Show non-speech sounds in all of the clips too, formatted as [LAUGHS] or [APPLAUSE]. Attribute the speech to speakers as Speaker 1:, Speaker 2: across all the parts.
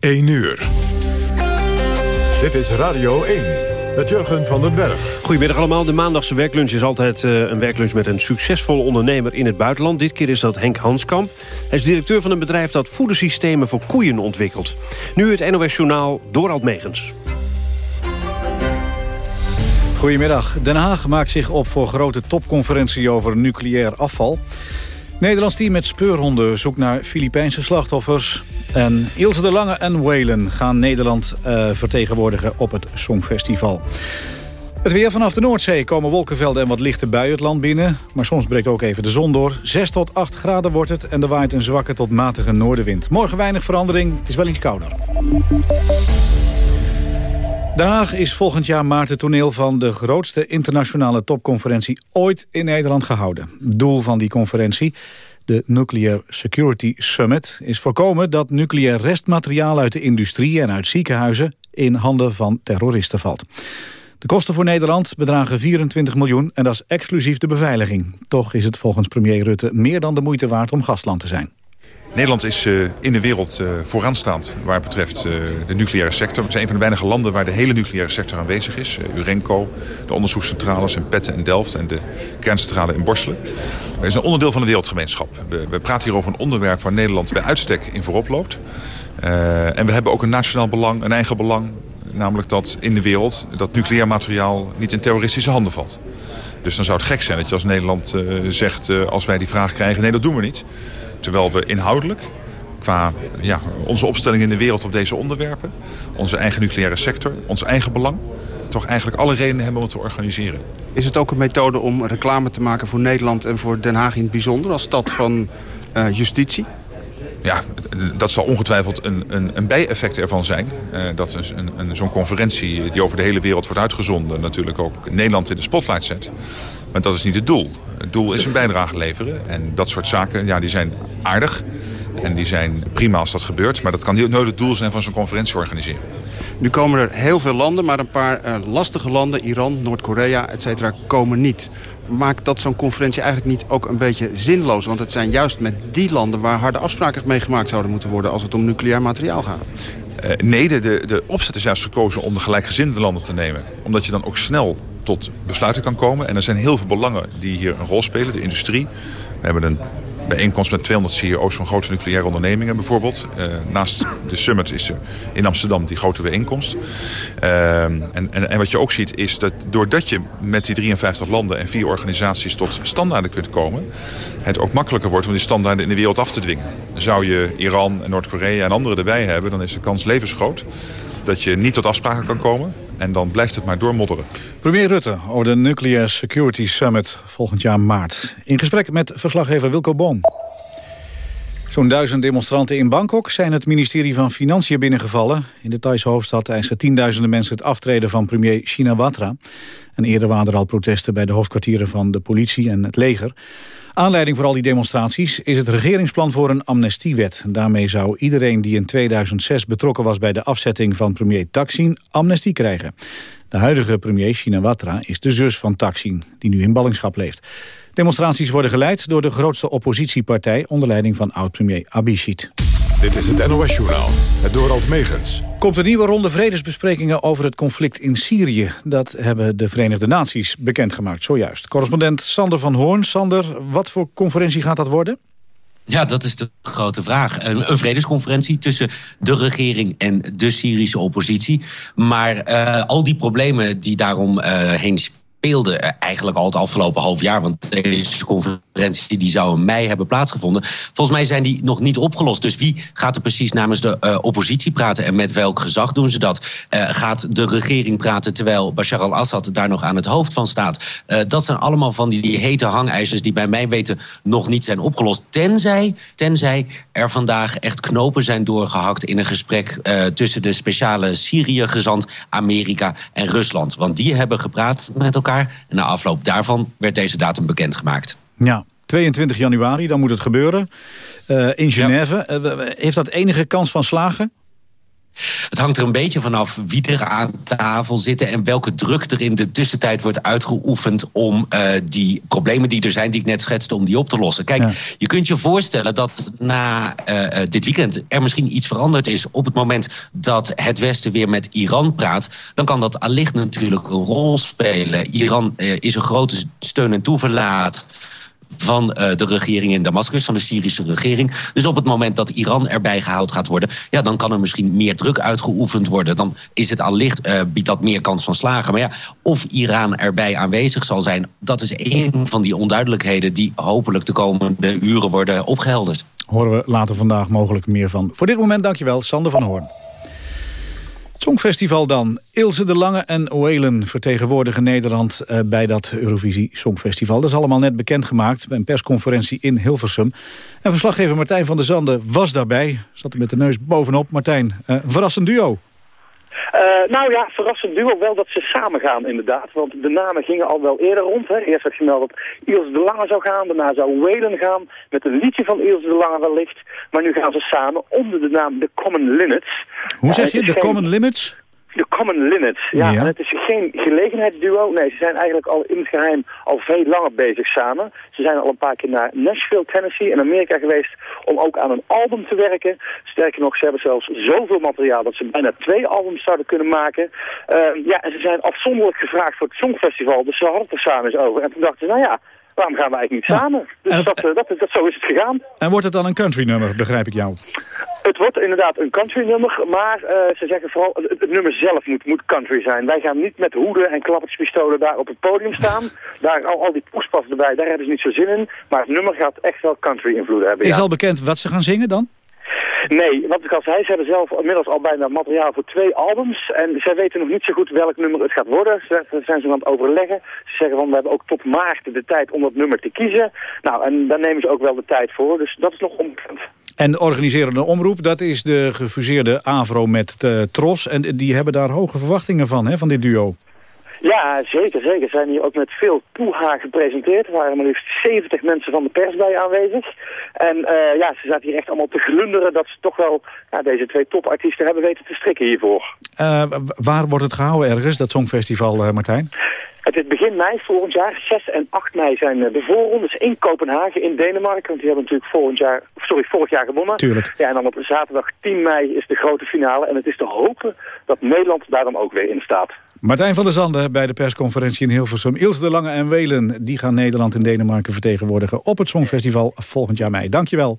Speaker 1: 1 uur. Dit is Radio 1 met Jurgen van den Berg.
Speaker 2: Goedemiddag allemaal. De maandagse werklunch is altijd uh, een werklunch met een succesvolle ondernemer in het buitenland. Dit keer is dat Henk Hanskamp. Hij is directeur van een bedrijf dat voedersystemen voor koeien ontwikkelt. Nu het NOS Journaal Dorald Megens.
Speaker 3: Goedemiddag. Den Haag maakt zich op voor grote topconferentie over nucleair afval. Nederlands team met speurhonden zoekt naar Filipijnse slachtoffers. En Ilse de Lange en Whalen gaan Nederland uh, vertegenwoordigen op het Songfestival. Het weer vanaf de Noordzee komen wolkenvelden en wat lichte buien het land binnen. Maar soms breekt ook even de zon door. 6 tot 8 graden wordt het en er waait een zwakke tot matige noordenwind. Morgen weinig verandering, het is wel iets kouder. Den Haag is volgend jaar maart het toneel van de grootste internationale topconferentie ooit in Nederland gehouden. Doel van die conferentie, de Nuclear Security Summit, is voorkomen dat nucleair restmateriaal uit de industrie en uit ziekenhuizen in handen van terroristen valt. De kosten voor Nederland bedragen 24 miljoen en dat is exclusief de beveiliging. Toch is het volgens premier Rutte meer dan de moeite waard om gastland te zijn.
Speaker 4: Nederland is uh, in de wereld uh, vooraanstaand waar het betreft uh, de nucleaire sector. We zijn een van de weinige landen waar de hele nucleaire sector aanwezig is. Urenco, de onderzoekscentrales in Petten en Delft en de kerncentrale in Borselen. Wij zijn onderdeel van de wereldgemeenschap. We, we, praten hier over een onderwerp waar Nederland bij uitstek in voorop loopt. en we hebben ook een nationaal belang, een eigen belang. Namelijk dat in de wereld dat nucleair materiaal niet in terroristische handen valt. Dus dan zou het gek zijn dat je als Nederland zegt, als wij die vraag krijgen... nee, dat doen we niet. Terwijl we inhoudelijk, qua ja, onze opstelling in de wereld op deze onderwerpen... onze eigen nucleaire sector, ons eigen belang... toch eigenlijk alle redenen hebben om te organiseren.
Speaker 5: Is het ook een methode om reclame te maken voor Nederland en voor Den Haag in het bijzonder... als stad van uh, justitie?
Speaker 4: Ja, dat zal ongetwijfeld een, een, een bijeffect ervan zijn. Uh, dat een, een, zo'n conferentie die over de hele wereld wordt uitgezonden... natuurlijk ook Nederland in de spotlight zet. Maar dat is niet het doel. Het doel is een bijdrage leveren. En dat soort zaken ja, die zijn aardig. En die zijn prima als dat gebeurt. Maar dat kan nooit het doel zijn van zo'n conferentie organiseren.
Speaker 5: Nu komen er heel veel landen, maar een paar uh, lastige landen... Iran, Noord-Korea, et cetera, komen niet. Maakt dat zo'n conferentie eigenlijk niet ook een beetje zinloos? Want het zijn juist met die landen waar harde afspraken mee gemaakt zouden moeten worden... als het om nucleair materiaal gaat.
Speaker 4: Uh, nee, de, de, de opzet is juist gekozen om de gelijkgezinde landen te nemen. Omdat je dan ook snel tot besluiten kan komen. En er zijn heel veel belangen die hier een rol spelen. De industrie. We hebben een bijeenkomst met 200 CEO's van grote nucleaire ondernemingen bijvoorbeeld. Uh, naast de summit is er in Amsterdam die grote bijeenkomst. Uh, en, en, en, wat je ook ziet is dat doordat je met die 53 landen en vier organisaties tot standaarden kunt komen... het ook makkelijker wordt om die standaarden in de wereld af te dwingen. Zou je Iran en Noord-Korea en anderen erbij hebben, dan is de kans levensgroot dat je niet tot afspraken kan komen. En dan blijft het maar doormodderen.
Speaker 3: Premier Rutte over de Nuclear Security Summit volgend jaar maart. In gesprek met verslaggever Wilco Boom. Zo'n duizend demonstranten in Bangkok zijn het ministerie van Financiën binnengevallen. In de Thaise hoofdstad eisen tienduizenden mensen het aftreden van premier Shinawatra. En eerder waren er al protesten bij de hoofdkwartieren van de politie en het leger. Aanleiding voor al die demonstraties is het regeringsplan voor een amnestiewet. Daarmee zou iedereen die in 2006 betrokken was bij de afzetting van premier Taksin amnestie krijgen. De huidige premier Shinawatra is de zus van Taksin, die nu in ballingschap leeft. Demonstraties worden geleid door de grootste oppositiepartij onder leiding van oud-premier Abhisit.
Speaker 1: Dit is het NOS-journaal, het Dorald Megens.
Speaker 3: Komt een nieuwe ronde vredesbesprekingen over het conflict in Syrië. Dat hebben de Verenigde Naties bekendgemaakt, zojuist. Correspondent Sander van Hoorn. Sander, wat voor conferentie gaat dat worden?
Speaker 6: Ja, dat is de grote vraag. Een, een, vredesconferentie tussen de regering en de Syrische oppositie. Maar uh, al die problemen die daarom uh, heen speelde eigenlijk al het afgelopen half jaar. Want deze conferentie die zou in mei hebben plaatsgevonden. Volgens mij zijn die nog niet opgelost. Dus wie gaat er precies namens de uh, oppositie praten en met welk gezag doen ze dat? Uh, gaat de regering praten terwijl Bashar al-Assad daar nog aan het hoofd van staat? Uh, dat zijn allemaal van die, die hete hangijzers die bij mij weten nog niet zijn opgelost. Tenzij, tenzij er vandaag echt knopen zijn doorgehakt in een gesprek tussen de speciale Syrië-gezant Amerika en Rusland. Want die hebben gepraat met elkaar en na afloop daarvan werd deze datum bekendgemaakt.
Speaker 3: Ja, 22 januari, dan moet het gebeuren. Uh, in Genève. Ja. Uh, heeft dat enige kans van slagen?
Speaker 6: Het hangt er een beetje vanaf wie er aan tafel zitten en welke druk er in de tussentijd wordt uitgeoefend om uh, die problemen die er zijn, die ik net schetste, om die op te lossen. Kijk, je kunt je voorstellen dat na uh, dit weekend er misschien iets veranderd is op het moment dat het Westen weer met Iran praat. Dan kan dat allicht natuurlijk een rol spelen. Iran uh, is een grote steun en toeverlaat van uh, de regering in Damascus, van de Syrische regering. Dus op het moment dat Iran erbij gehaald gaat worden... ja, dan kan er misschien meer druk uitgeoefend worden. Dan is het allicht, uh, biedt dat meer kans van slagen. Maar ja, of Iran erbij aanwezig zal zijn... dat is een van die onduidelijkheden... die hopelijk de komende uren worden opgehelderd.
Speaker 3: Horen we later vandaag mogelijk meer van. Voor dit moment dankjewel, Sander van Hoorn. Songfestival dan. Ilse de Lange en Oelen vertegenwoordigen Nederland uh, bij dat Eurovisie Songfestival. Dat is allemaal net bekendgemaakt bij een persconferentie in Hilversum. En verslaggever Martijn van der Zanden was daarbij. Zat er met de neus bovenop. Martijn, uh, verrassend duo.
Speaker 7: Uh, nou ja, verrassend duo wel dat ze samen gaan inderdaad. Want de namen gingen al wel eerder rond. Hè. Eerst werd gemeld dat Ilse de Lange zou gaan. Daarna zou Whalen gaan. Met een liedje van Ilse de Lange wellicht. Maar nu gaan ze samen onder de naam The Common Limits.
Speaker 3: Hoe zeg je, The geen... Common Limits?
Speaker 7: De Common Limits. Ja, ja. het is geen gelegenheidsduo. Nee, ze zijn eigenlijk al in het geheim al veel langer bezig samen. Ze zijn al een paar keer naar Nashville, Tennessee in Amerika geweest om ook aan een album te werken. Sterker nog, ze hebben zelfs zoveel materiaal dat ze bijna twee albums zouden kunnen maken. Uh, ja, en ze zijn afzonderlijk gevraagd voor het Songfestival, dus ze hadden het er samen eens over. En toen dachten ze, nou ja, waarom gaan we eigenlijk niet samen? Dus
Speaker 3: het,
Speaker 7: dat, dat, dat, zo is het gegaan.
Speaker 3: En wordt het dan een country nummer, begrijp ik jou?
Speaker 7: Het wordt inderdaad een country nummer, maar uh, ze zeggen vooral, het, het, nummer zelf moet, moet country zijn. Wij gaan niet met hoeden en klappertjespistolen daar op het podium staan. [LAUGHS] daar al, al die poespas erbij, daar hebben ze niet zo zin in. Maar het nummer gaat echt wel country invloeden hebben.
Speaker 3: Is
Speaker 7: ja.
Speaker 3: al bekend wat ze gaan zingen dan?
Speaker 7: Nee, wat ik al zei, ze hebben zelf inmiddels al bijna materiaal voor twee albums. En zij weten nog niet zo goed welk nummer het gaat worden. Daar zijn ze aan het overleggen. Ze zeggen van, we hebben ook tot maart de tijd om dat nummer te kiezen. Nou, en daar nemen ze ook wel de tijd voor. Dus dat is nog onbekend.
Speaker 3: En de organiserende omroep, dat is de gefuseerde AVRO met uh, Tros. En die hebben daar hoge verwachtingen van, hè, van dit duo.
Speaker 7: Ja, zeker, zeker. Ze zijn hier ook met veel toehaar gepresenteerd. Er waren maar liefst 70 mensen van de pers bij aanwezig. En uh, ja, ze zaten hier echt allemaal te glunderen dat ze toch wel ja, deze twee topartiesten hebben weten te strikken hiervoor.
Speaker 3: Uh, waar wordt het gehouden ergens, dat Songfestival, uh, Martijn?
Speaker 7: Het is begin mei volgend jaar. 6 en 8 mei zijn de voorrondes in Kopenhagen in Denemarken. Want die hebben natuurlijk volgend jaar, sorry, vorig jaar gewonnen.
Speaker 3: Tuurlijk.
Speaker 7: Ja, en dan op zaterdag 10 mei is de grote finale. En het is te hopen dat Nederland daarom ook weer in staat.
Speaker 3: Martijn van der Zanden bij de persconferentie in Hilversum. Ilse de Lange en Welen die gaan Nederland en Denemarken vertegenwoordigen... op het Songfestival volgend jaar mei. Dankjewel.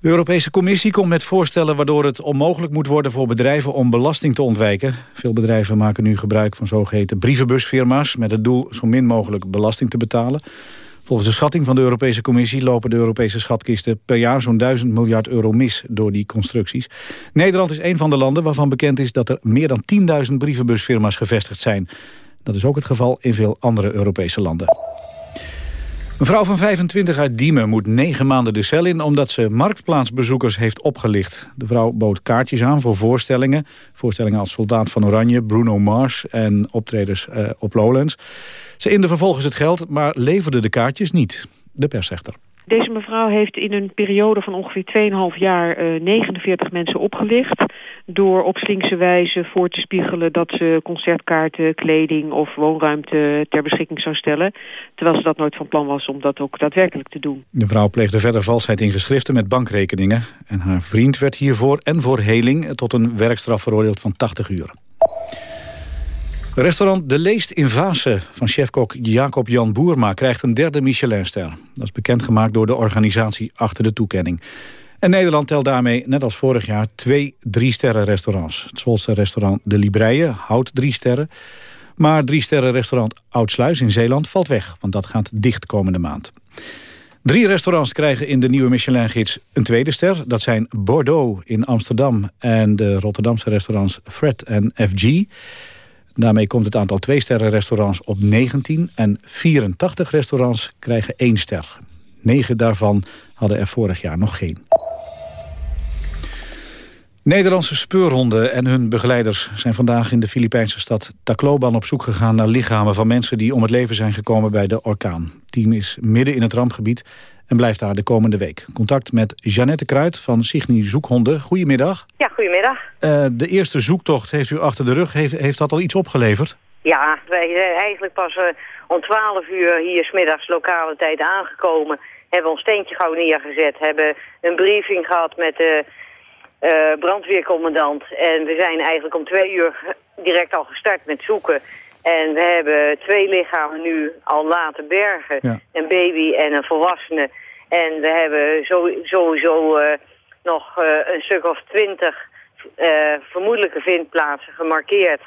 Speaker 3: De Europese Commissie komt met voorstellen waardoor het onmogelijk moet worden voor bedrijven om belasting te ontwijken. Veel bedrijven maken nu gebruik van zogeheten brievenbusfirma's met het doel zo min mogelijk belasting te betalen. Volgens de schatting van de Europese Commissie lopen de Europese schatkisten per jaar zo'n 1000 miljard euro mis door die constructies. Nederland is een van de landen waarvan bekend is dat er meer dan 10.000 brievenbusfirma's gevestigd zijn. Dat is ook het geval in veel andere Europese landen. Een vrouw van 25 uit Diemen moet negen maanden de cel in... omdat ze marktplaatsbezoekers heeft opgelicht. De vrouw bood kaartjes aan voor voorstellingen. Voorstellingen als Soldaat van Oranje, Bruno Mars en optredens uh, op Lowlands. Ze inde vervolgens het geld, maar leverde de kaartjes niet. De persrechter.
Speaker 8: Deze mevrouw heeft in een periode van ongeveer 2,5 jaar uh, 49 mensen opgelicht. Door op slinkse wijze voor te spiegelen dat ze concertkaarten, kleding of woonruimte ter beschikking zou stellen. Terwijl ze dat nooit van plan was om dat ook daadwerkelijk te doen.
Speaker 3: De vrouw pleegde verder valsheid in geschriften met bankrekeningen. En haar vriend werd hiervoor en voor heling tot een werkstraf veroordeeld van 80 uur. Restaurant De Leest in Vaassen van chefkok Jacob Jan Boerma krijgt een derde Michelinster. Dat is bekendgemaakt door de organisatie achter de toekenning. En Nederland telt daarmee, net als vorig jaar, twee drie-sterren restaurants. Het Zwolse restaurant De Libreie houdt drie sterren. Maar drie-sterren restaurant Oudsluis in Zeeland valt weg, want dat gaat dicht komende maand. Drie restaurants krijgen in de nieuwe Michelin-gids een tweede ster. Dat zijn Bordeaux in Amsterdam en de Rotterdamse restaurants Fred en FG. Daarmee komt het aantal twee-sterren-restaurants op 19... en 84 restaurants krijgen één ster. Negen daarvan hadden er vorig jaar nog geen. Nederlandse speurhonden en hun begeleiders zijn vandaag in de Filipijnse stad Tacloban op zoek gegaan naar lichamen van mensen die om het leven zijn gekomen bij de orkaan. Het team is midden in het rampgebied en blijft daar de komende week. Contact met Jeannette Kruid van Signy Zoekhonden. Goedemiddag.
Speaker 9: Ja, goedemiddag.
Speaker 3: Uh, de eerste zoektocht heeft u achter de rug. Heeft, heeft dat al iets opgeleverd?
Speaker 9: Ja, wij zijn eigenlijk pas uh, om 12 uur hier smiddags lokale tijd aangekomen. Hebben ons tentje gauw neergezet. Hebben een briefing gehad met de uh, brandweercommandant. En we zijn eigenlijk om twee uur direct al gestart met zoeken. En we hebben twee lichamen nu al laten bergen. Een baby en een volwassene. En we hebben sowieso uh, nog uh, een stuk of twintig uh, vermoedelijke vindplaatsen gemarkeerd.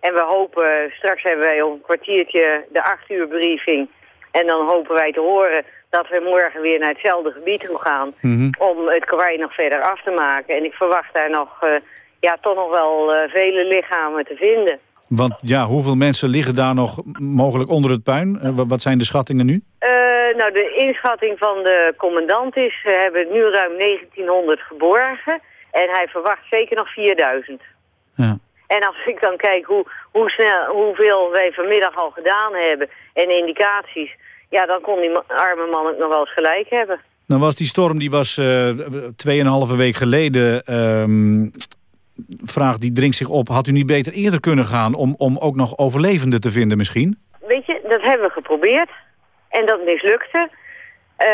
Speaker 9: En we hopen, straks hebben wij op een kwartiertje de acht uur briefing. En dan hopen wij te horen dat we morgen weer naar hetzelfde gebied toe gaan... Mm om het kwaai nog verder af te maken. En ik verwacht daar nog, ja, toch nog wel vele lichamen te vinden.
Speaker 3: Want ja, hoeveel mensen liggen daar nog mogelijk onder het puin? Uh, wat zijn de schattingen nu?
Speaker 9: Nou, de inschatting van de commandant is... we hebben nu ruim 1900 geborgen... en hij verwacht zeker nog 4000. Ja. En als ik dan kijk hoe, hoe snel, hoeveel wij vanmiddag al gedaan hebben... en indicaties... ja, dan kon die arme man het nog wel eens gelijk hebben.
Speaker 3: Dan was die storm, die was uh, tweeënhalve week geleden... Uh, vraag die dringt zich op. Had u niet beter eerder kunnen gaan om, om ook nog overlevenden te vinden misschien?
Speaker 9: Weet je, dat hebben we geprobeerd. En dat mislukte. Uh,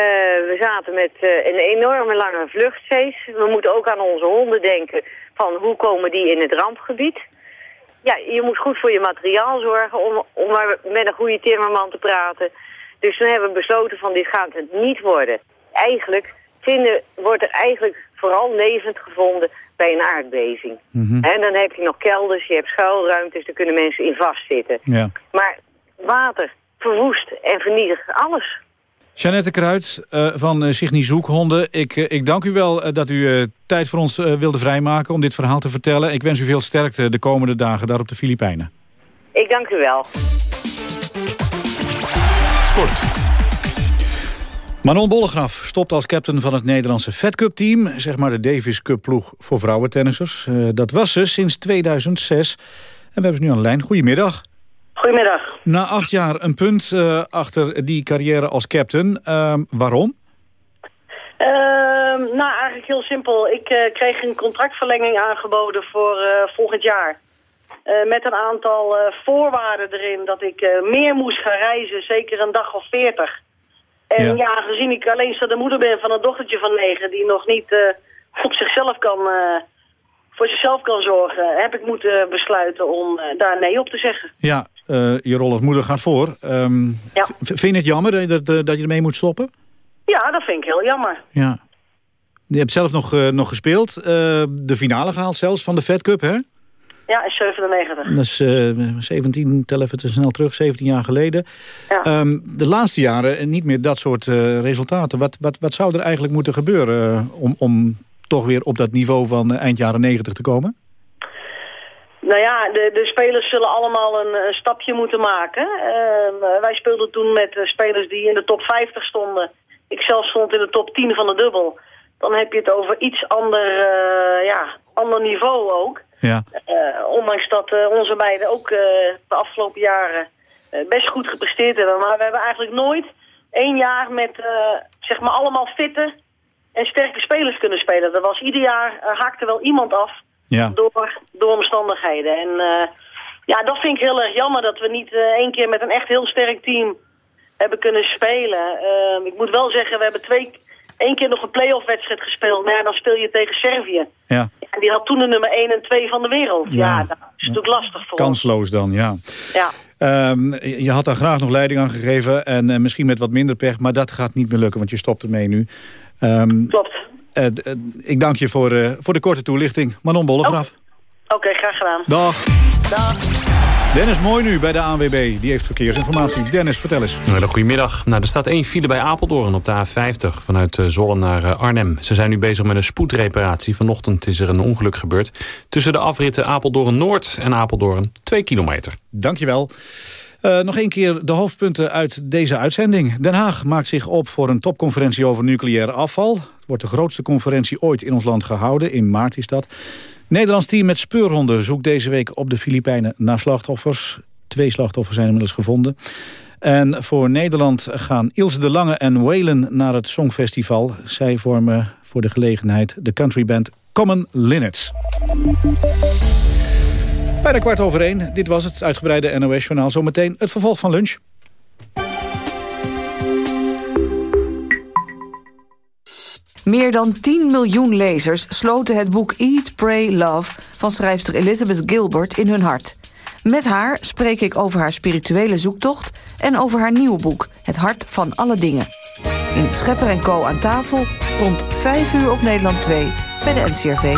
Speaker 9: we zaten met uh, een enorme lange vluchtzees. We moeten ook aan onze honden denken van hoe komen die in het rampgebied. Ja, je moet goed voor je materiaal zorgen om, om maar met een goede timmerman te praten. Dus toen hebben we besloten van dit gaat het niet worden. Eigenlijk vinden, wordt er eigenlijk vooral levend gevonden bij een aardbeving. En mhm. dan heb je nog kelders, je hebt schuilruimtes, daar kunnen mensen in vastzitten. Ja. Maar water verwoest en vernietigt alles.
Speaker 3: Jeannette Kruid uh, van uh, Signy Zoekhonden. Ik, uh, ik dank u wel dat u tijd voor ons wilde vrijmaken om dit verhaal te vertellen. Ik wens u veel sterkte de komende dagen daar op de Filipijnen.
Speaker 9: Ik dank u wel.
Speaker 3: Sport. Manon Bollegraf stopt als captain van het Nederlandse Fed Cup team. Zeg maar de Davis Cup ploeg voor vrouwentennissers. Uh, dat was ze sinds 2006. En we hebben ze nu aan de lijn. Goedemiddag.
Speaker 10: Goedemiddag.
Speaker 3: Na acht jaar een punt uh, achter die carrière als captain. Uh, waarom?
Speaker 10: Ehm, nou, eigenlijk heel simpel. Ik uh, kreeg een contractverlenging aangeboden voor volgend jaar. Met een aantal voorwaarden erin dat ik meer moest gaan reizen. Zeker een dag of veertig. En ja. ja, gezien ik alleenstaande moeder ben van een dochtertje van negen... die nog niet uh, op zichzelf kan, uh, voor zichzelf kan zorgen... heb ik moeten besluiten om uh, daar nee op te zeggen.
Speaker 3: Ja, je rol als moeder gaat voor. Um, ja. Vind je het jammer dat, dat je ermee moet stoppen?
Speaker 10: Ja, dat vind ik heel jammer.
Speaker 3: Ja. Je hebt zelf nog, nog gespeeld. de finale gehaald zelfs van de Fed Cup, hè?
Speaker 10: Ja, in 97.
Speaker 3: Dat is uh, 17, tel even te snel terug, 17 jaar geleden. Ja. Um, de laatste jaren niet meer dat soort uh, resultaten. Wat, wat, wat zou er eigenlijk moeten gebeuren om, om toch weer op dat niveau van eind jaren 90 te komen?
Speaker 10: Nou ja, de, de spelers zullen allemaal een, een stapje moeten maken. Ehm, wij speelden toen met spelers die in de top 50 stonden. Ik zelf stond in de top 10 van de dubbel. Dan heb je het over iets ander, ja, ander niveau ook. Ja. Uh, ondanks dat uh, onze meiden ook uh, de afgelopen jaren best goed gepresteerd hebben. Maar we hebben eigenlijk nooit één jaar met zeg maar allemaal fitte en sterke spelers kunnen spelen. Dat was ieder jaar haakte wel iemand af ja. door, door omstandigheden. En ja, dat vind ik heel erg jammer dat we niet één keer met een echt heel sterk team hebben kunnen spelen. Ik moet wel zeggen, we hebben twee één keer nog een play-off wedstrijd gespeeld. Maar ja, dan speel je tegen Servië. Ja. En die had toen de nummer 1 en 2 van de wereld. Ja, dat is natuurlijk lastig voor
Speaker 3: Kansloos dan, ja.
Speaker 10: Ja.
Speaker 3: Um, je had daar graag nog leiding aan gegeven. En uh, misschien met wat minder pech. Maar dat gaat niet meer lukken, want je stopt ermee nu.
Speaker 10: Um, Klopt.
Speaker 3: Uh, ik dank je voor, voor de korte toelichting. Manon Bollegraf.
Speaker 10: Oké, okay, graag gedaan.
Speaker 3: Dag.
Speaker 10: Dag.
Speaker 3: Dennis Mooi nu bij de ANWB. Die heeft verkeersinformatie. Dennis, vertel eens.
Speaker 11: Goedemiddag. Nou, er staat één file bij Apeldoorn op de A50 vanuit eh, Zollen naar eh, Arnhem. Ze zijn nu bezig met een spoedreparatie. Vanochtend is er een ongeluk gebeurd. Tussen de afritten Apeldoorn-Noord en Apeldoorn 2 kilometer.
Speaker 3: Dankjewel. Uh, nog één keer de hoofdpunten uit deze uitzending. Den Haag maakt zich op voor een topconferentie over nucleair afval. Het wordt de grootste conferentie ooit in ons land gehouden. In maart is dat. Nederlands team met speurhonden zoekt deze week op de Filipijnen naar slachtoffers. Twee slachtoffers zijn inmiddels gevonden. En voor Nederland gaan Ilse de Lange en Whalen naar het Songfestival. Zij vormen voor de gelegenheid de countryband Common Linnets. Bijna kwart over één. Dit was het uitgebreide NOS-journaal. Zometeen het vervolg van lunch.
Speaker 12: Meer dan 10 miljoen lezers sloten het boek Eat, Pray, Love... van schrijfster Elizabeth Gilbert in hun hart. Met haar spreek ik over haar spirituele zoektocht... en over haar nieuwe boek, Het Hart van Alle Dingen. In Schepper Co. aan tafel, rond 5 uur op Nederland 2, bij de NCRV.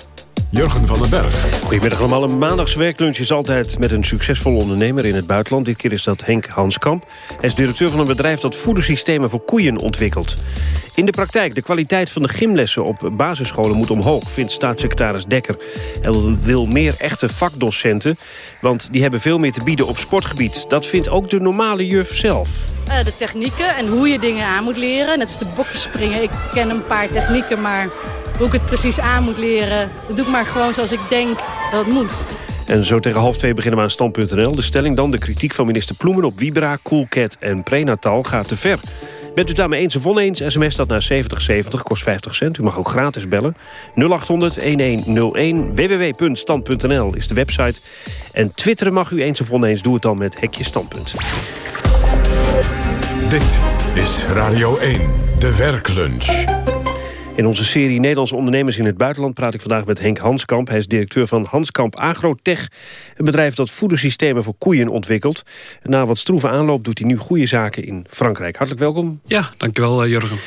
Speaker 1: Jurgen van den Berg.
Speaker 2: Goedemiddag allemaal. Een maandagswerklunch is altijd met een succesvol ondernemer in het buitenland. Dit keer is dat Henk Hanskamp. Hij is directeur van een bedrijf dat voedersystemen voor koeien ontwikkelt. In de praktijk, de kwaliteit van de gymlessen op basisscholen moet omhoog... vindt staatssecretaris Dekker. Hij wil meer echte vakdocenten, want die hebben veel meer te bieden op sportgebied. Dat vindt ook de normale juf zelf.
Speaker 13: Uh, de technieken en hoe je dingen aan moet leren. Net als de bokjes springen. Ik ken een paar technieken, maar hoe ik het precies aan moet leren... dat doe ik maar gewoon zoals ik denk dat het moet.
Speaker 2: En zo tegen half twee beginnen we aan stand.nl. De stelling dan, de kritiek van minister Ploemen op Vibra, Coolcat en Prenatal gaat te ver. Bent u daarmee eens of oneens, sms dat naar 7070, kost 50 cent. U mag ook gratis bellen. 0800-1101, www.stand.nl is de website. En twitteren mag u eens of oneens, doe het dan met Hekje Standpunt.
Speaker 1: Dit is Radio 1, de werklunch.
Speaker 2: In onze serie Nederlandse ondernemers in het buitenland... praat ik vandaag met Henk Hanskamp. Hij is directeur van Hanskamp Agrotech. Een bedrijf dat voedersystemen voor koeien ontwikkelt. Na wat stroeve aanloop doet hij nu goede zaken in Frankrijk. Hartelijk welkom.
Speaker 14: Ja, dankjewel eh, Jurgen.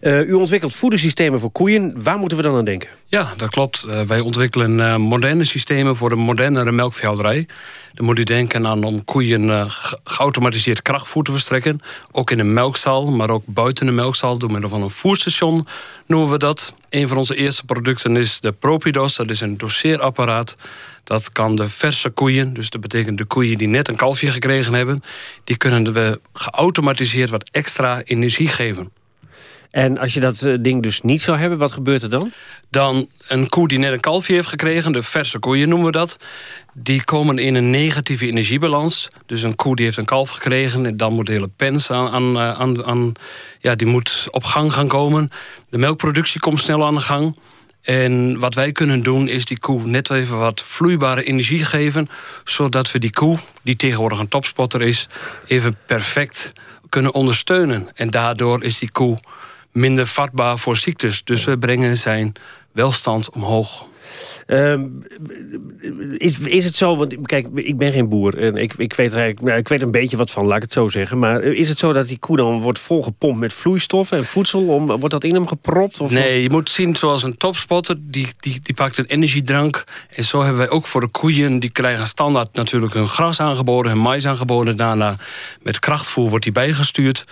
Speaker 2: Uh, u ontwikkelt voedersystemen voor koeien. Waar moeten we dan aan denken?
Speaker 14: Ja, dat klopt. Uh, wij ontwikkelen uh, moderne systemen voor een modernere melkveehouderij. Dan moet u denken aan om koeien geautomatiseerd krachtvoer te verstrekken. Ook in een melkstal, maar ook buiten de melkstal... door middel van een voerstation noemen we dat. Een van onze eerste producten is de Propidos. Dat is een doseerapparaat. Dat kan de verse koeien, dus dat betekent de koeien die net een kalfje gekregen hebben... die kunnen we geautomatiseerd wat extra energie geven.
Speaker 2: En als je dat eh, ding dus niet zou hebben, wat gebeurt er dan?
Speaker 14: Dan een koe die net een kalfje heeft gekregen, de verse koeien noemen we dat... die komen in een negatieve energiebalans. Dus een koe die heeft een kalf gekregen... en dan moet de hele pens aan, aan, eh, aan, aan, ja, die moet op gang gaan komen. De melkproductie komt snel aan de gang... En wat wij kunnen doen is die koe net even wat vloeibare energie geven... zodat we die koe, die tegenwoordig een topspotter is... even perfect kunnen ondersteunen. En daardoor is die koe minder vatbaar voor ziektes. Dus we brengen zijn welstand omhoog.
Speaker 2: Um, is, is het zo, want kijk, ik ben geen boer en ik, ik, weet nou, ik weet een beetje wat van, laat ik het zo zeggen. Maar is het zo dat die koe dan wordt volgepompt met vloeistoffen en voedsel? Om, wordt dat in hem gepropt? Of
Speaker 14: nee, je moet zien zoals een topspotter, die, die, die pakt een energiedrank. En zo hebben wij ook voor de koeien, die krijgen standaard natuurlijk hun gras aangeboden, hun mais aangeboden. Daarna met krachtvoer wordt die bijgestuurd.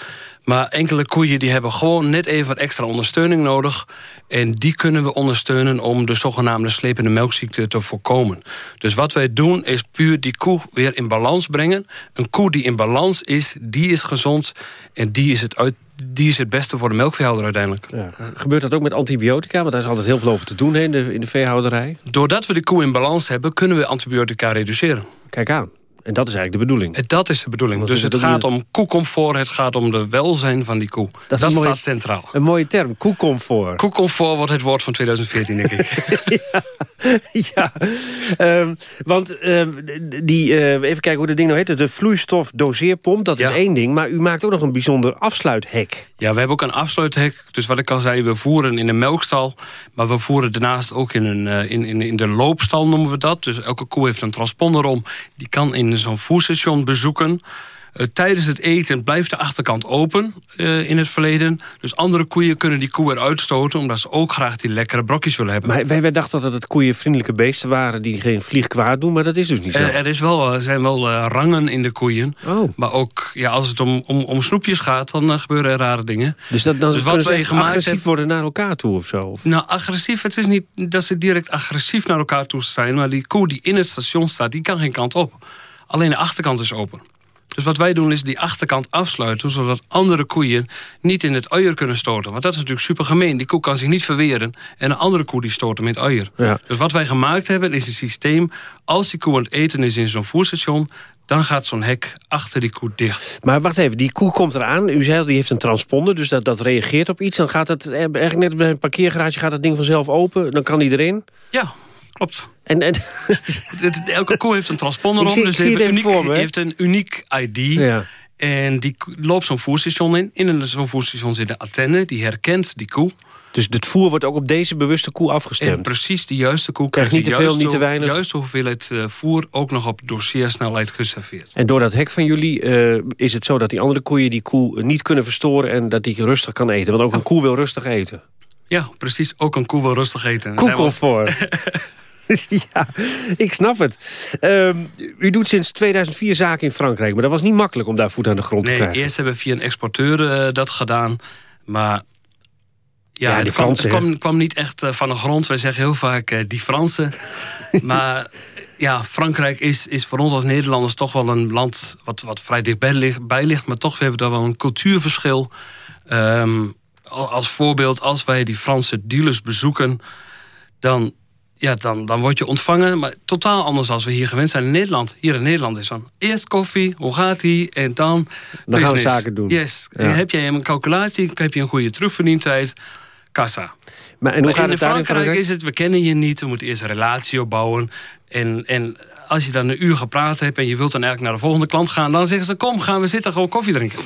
Speaker 14: Maar enkele koeien die hebben gewoon net even wat extra ondersteuning nodig. En die kunnen we ondersteunen om de zogenaamde slepende melkziekte te voorkomen. Dus wat wij doen is puur die koe weer in balans brengen. Een koe die in balans is, die is gezond. En die is het, uit, die is het beste voor de melkveehouder uiteindelijk. Ja.
Speaker 2: Gebeurt dat ook met antibiotica? Want daar is altijd heel veel over te doen in de, in de veehouderij.
Speaker 14: Doordat we de koe in balans hebben, kunnen we antibiotica reduceren.
Speaker 2: Kijk aan. En dat is eigenlijk de bedoeling.
Speaker 14: Dat is de bedoeling. dus het gaat om koekomfort, het gaat om de welzijn van die koe. Dat, dat staat centraal.
Speaker 2: Een mooie term, koekomfort.
Speaker 14: Koekomfort wordt het woord van 2014, denk ik. [LAUGHS]
Speaker 2: ja, um, want um, die, uh, even kijken hoe dat ding nou heet. De vloeistofdoseerpomp, dat is één ding. Maar u maakt ook nog een bijzonder afsluithek.
Speaker 14: Ja, we hebben ook een afsluithek. Dus wat ik al zei, we voeren in een melkstal. Maar we voeren daarnaast ook in, een, in, in, in de loopstal, noemen we dat. Dus elke koe heeft een transponder om. Die kan in zo'n voerstation bezoeken. Uh, tijdens het eten blijft de achterkant open uh, in het verleden. Dus andere koeien kunnen die koe eruit stoten... omdat ze ook graag die lekkere brokjes willen hebben.
Speaker 2: Maar wij, wij dachten dat het koeien vriendelijke beesten waren... die geen vlieg kwaad doen, maar dat is dus niet zo.
Speaker 14: er is wel, zijn wel rangen in de koeien.
Speaker 2: Oh.
Speaker 14: Maar ook ja, als het om, om, om snoepjes gaat, dan gebeuren er rare dingen.
Speaker 2: Dus, dat, dan dus wat wij gemaakt agressief worden naar elkaar toe of zo? Of?
Speaker 14: Nou, agressief, het is niet dat ze direct agressief naar elkaar toe zijn... maar die koe die in het station staat, die kan geen kant op. Alleen de achterkant is open. Dus wat wij doen is die achterkant afsluiten... zodat andere koeien niet in het uier kunnen stoten. Want dat is natuurlijk super gemeen. Die koe kan zich niet verweren. En een andere koe die stoot hem in het uier.
Speaker 2: Ja.
Speaker 14: Dus wat wij gemaakt hebben is een systeem... als die koe aan het eten is in zo'n voerstation... dan gaat zo'n hek achter die koe dicht.
Speaker 2: Maar wacht even, die koe komt eraan. U zei al, die heeft een transponder, dus dat, dat reageert op iets. Dan gaat het, eh, eigenlijk net bij een parkeergarage gaat het ding vanzelf open. Dan kan die erin.
Speaker 14: Ja, klopt.
Speaker 2: En, en...
Speaker 14: Elke koe heeft een transponder om, dus heeft, een uniek, heeft een uniek ID.
Speaker 2: Ja.
Speaker 14: En die loopt zo'n voerstation in. In zo'n voerstation zit een antenne, die herkent die koe.
Speaker 2: Dus het voer wordt ook op deze bewuste koe afgestemd?
Speaker 14: En precies, de juiste koe
Speaker 2: krijgt niet te veel, niet te weinig?
Speaker 14: De juiste hoeveelheid uh, voer ook nog op dossiersnelheid geserveerd.
Speaker 2: En door dat hek van jullie uh, is het zo dat die andere koeien die koe niet kunnen verstoren... en dat die rustig kan eten? Want ook een koe wil rustig eten.
Speaker 14: Ja, precies. Ook een koe wil rustig eten.
Speaker 2: Koecomfort. [LAUGHS] [LAUGHS] ja, ik snap het. Um, u doet sinds 2004 zaken in Frankrijk, maar dat was niet makkelijk om daar voet aan de grond
Speaker 14: nee,
Speaker 2: te krijgen.
Speaker 14: Nee, eerst hebben we via een exporteur uh, dat gedaan, maar... Ja,
Speaker 2: Ja,
Speaker 14: het, kwam,
Speaker 2: Fransen,
Speaker 14: het kwam, kwam niet echt uh, van de grond. Wij zeggen heel vaak uh, die Fransen. [LAUGHS] maar ja, Frankrijk is, is voor ons als Nederlanders toch wel een land... wat, wat vrij dichtbij ligt, bij ligt. Maar toch we hebben we daar wel een cultuurverschil. Um, als voorbeeld, als wij die Franse dealers bezoeken... dan ja, dan, dan word je ontvangen. Maar totaal anders als we hier gewend zijn in Nederland. Hier in Nederland is dan eerst koffie, hoe gaat die? En dan
Speaker 2: Dan gaan we zaken doen.
Speaker 14: Yes.
Speaker 2: Ja.
Speaker 14: En heb jij een calculatie, heb je een goede terugverdientijd, kassa.
Speaker 2: Maar, en hoe
Speaker 14: Maar
Speaker 2: gaat
Speaker 14: in
Speaker 2: het
Speaker 14: Frankrijk? is het, we kennen je niet, we moeten eerst een relatie opbouwen. En, en als je dan een uur gepraat hebt en je wilt dan eigenlijk naar de volgende klant gaan... dan zeggen ze, kom, gaan we zitten, gewoon koffie drinken.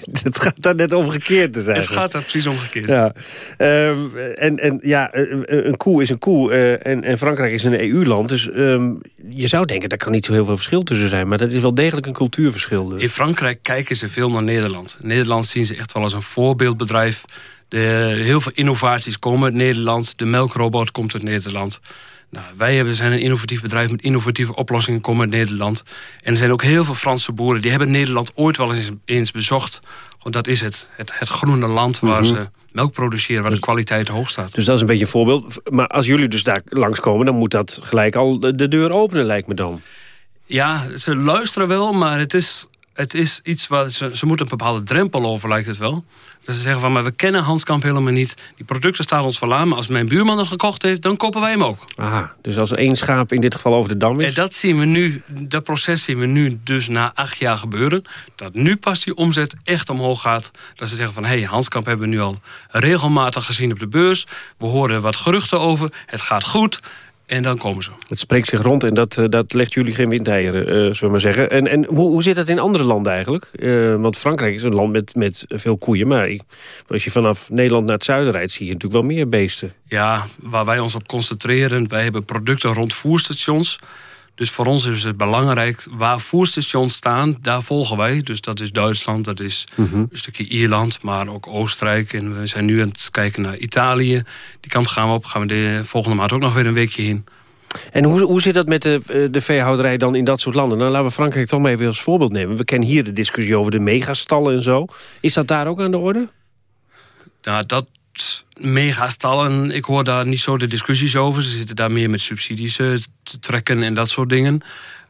Speaker 14: [LAUGHS]
Speaker 2: Het gaat daar net omgekeerd te zijn.
Speaker 14: Het gaat daar precies omgekeerd.
Speaker 2: Ja. Ehm, en, en ja, een een koe is een koe eh, en, en Frankrijk is een EU-land. Dus ehm, je zou denken, daar kan niet zo heel veel verschil tussen zijn. Maar dat is wel degelijk een cultuurverschil. Dus.
Speaker 14: In Frankrijk kijken ze veel naar Nederland. In Nederland zien ze echt wel als een voorbeeldbedrijf. De, heel veel innovaties komen uit Nederland. De melkrobot komt uit Nederland. Nou, wij hebben, zijn een innovatief bedrijf met innovatieve oplossingen komen uit Nederland. En er zijn ook heel veel Franse boeren die hebben Nederland ooit wel eens, eens bezocht. Want dat is het, het, het groene land waar
Speaker 2: Mhm.
Speaker 14: ze melk produceren, waar de kwaliteit hoog staat.
Speaker 2: Dus dat is een beetje een voorbeeld. Maar als jullie dus daar langskomen, dan moet dat gelijk al de de deur openen, lijkt me dan.
Speaker 14: Ja, ze luisteren wel, maar het is, het is iets waar ze, ze moeten een bepaalde drempel over, lijkt het wel. Dat ze zeggen van, maar we kennen Hanskamp helemaal niet. Die producten staan ons verlaan, maar als mijn buurman het gekocht heeft, dan kopen wij hem ook.
Speaker 2: Aha, dus als één schaap in dit geval over de dam is...
Speaker 14: En dat zien we nu, dat proces zien we nu dus na acht jaar gebeuren. Dat nu pas die omzet echt omhoog gaat. Dat ze zeggen van, hé, hey, Hanskamp hebben we nu al regelmatig gezien op de beurs. We horen wat geruchten over, het gaat goed. En dan komen ze.
Speaker 2: Het spreekt zich rond en dat, eh, dat legt jullie geen windeieren, eh zullen we maar zeggen. En, en hoe, hoe zit dat in andere landen eigenlijk? Eh, want Frankrijk is een land met, met veel koeien. Maar als je vanaf Nederland naar het zuiden rijdt... zie je natuurlijk wel meer beesten.
Speaker 14: Ja, waar wij ons op concentreren, wij hebben producten rond voerstations. Dus voor ons is het belangrijk waar voerstations staan, daar volgen wij. Dus dat is Duitsland, dat is een stukje Ierland, maar ook Oostenrijk. En we zijn nu aan het kijken naar Italië. Die kant gaan we op, gaan we de volgende maand ook nog weer een weekje heen.
Speaker 2: En hoe, hoe zit dat met de, eh, de veehouderij dan in dat soort landen? Nou, laten we Frankrijk toch maar even als voorbeeld nemen. We kennen hier de discussie over de megastallen en zo. Is dat daar ook aan de orde?
Speaker 14: Nou, dat megastallen, ik hoor daar niet zo de discussies over. Ze zitten daar meer met subsidies eh, te trekken en dat soort dingen.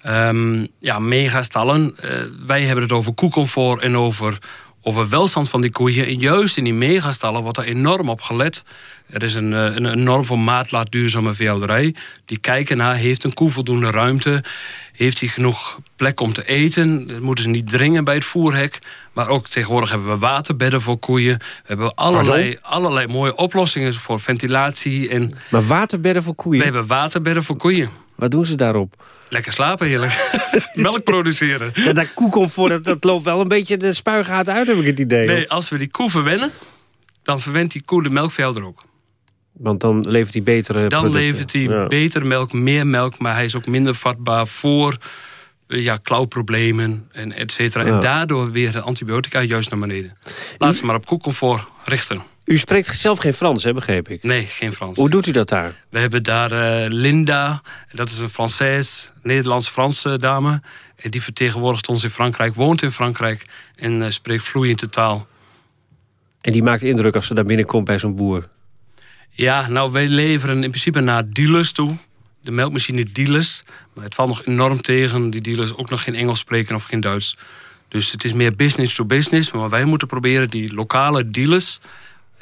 Speaker 14: Ehm, ja, megastallen. eh wij hebben het over koekomfort en over, over welstand van die koeien. En juist in die megastallen wordt er enorm op gelet. Er is een, eh, een, een norm voor maatlaat duurzame veehouderij. Die kijken naar, heeft een koe voldoende ruimte? Heeft hij genoeg plek om te eten? Dat moeten ze niet dringen bij het voerhek. Maar ook tegenwoordig hebben we waterbedden voor koeien. We hebben allerlei, allerlei mooie oplossingen voor ventilatie. En
Speaker 2: Maar waterbedden voor koeien?
Speaker 14: we hebben waterbedden voor koeien.
Speaker 2: Wat doen ze daarop?
Speaker 14: Lekker slapen, heerlijk. [LAUGHS] Melk produceren.
Speaker 2: Ja, dat koekomfort, dat, dat loopt wel een beetje de spuigaat uit, heb ik het idee.
Speaker 14: Nee, als we die koe verwennen, dan verwent die koe de melkveehouder ook.
Speaker 2: Want dan levert hij betere
Speaker 14: Dan
Speaker 2: producten.
Speaker 14: levert hij
Speaker 2: Ja.
Speaker 14: beter melk, meer melk, maar hij is ook minder vatbaar voor ja, klauwproblemen en et cetera.
Speaker 2: Ja.
Speaker 14: En daardoor weer de antibiotica juist naar beneden. Laat ze maar op koekcomfort richten.
Speaker 2: U spreekt zelf geen Frans, hè, begreep ik?
Speaker 14: Nee, geen Frans.
Speaker 2: Hoe doet u dat daar?
Speaker 14: We hebben daar eh, Linda, dat is een Française, Nederlands-Franse dame. En die vertegenwoordigt ons in Frankrijk, woont in Frankrijk en eh, spreekt vloeiend de taal.
Speaker 2: En die maakt indruk als ze daar binnenkomt bij zo'n boer.
Speaker 14: Ja, nou, wij leveren in principe naar dealers toe. De melkmachine dealers. Maar het valt nog enorm tegen. Die dealers ook nog geen Engels spreken of geen Duits. Dus het is meer business to business. Maar wij moeten proberen die lokale dealers...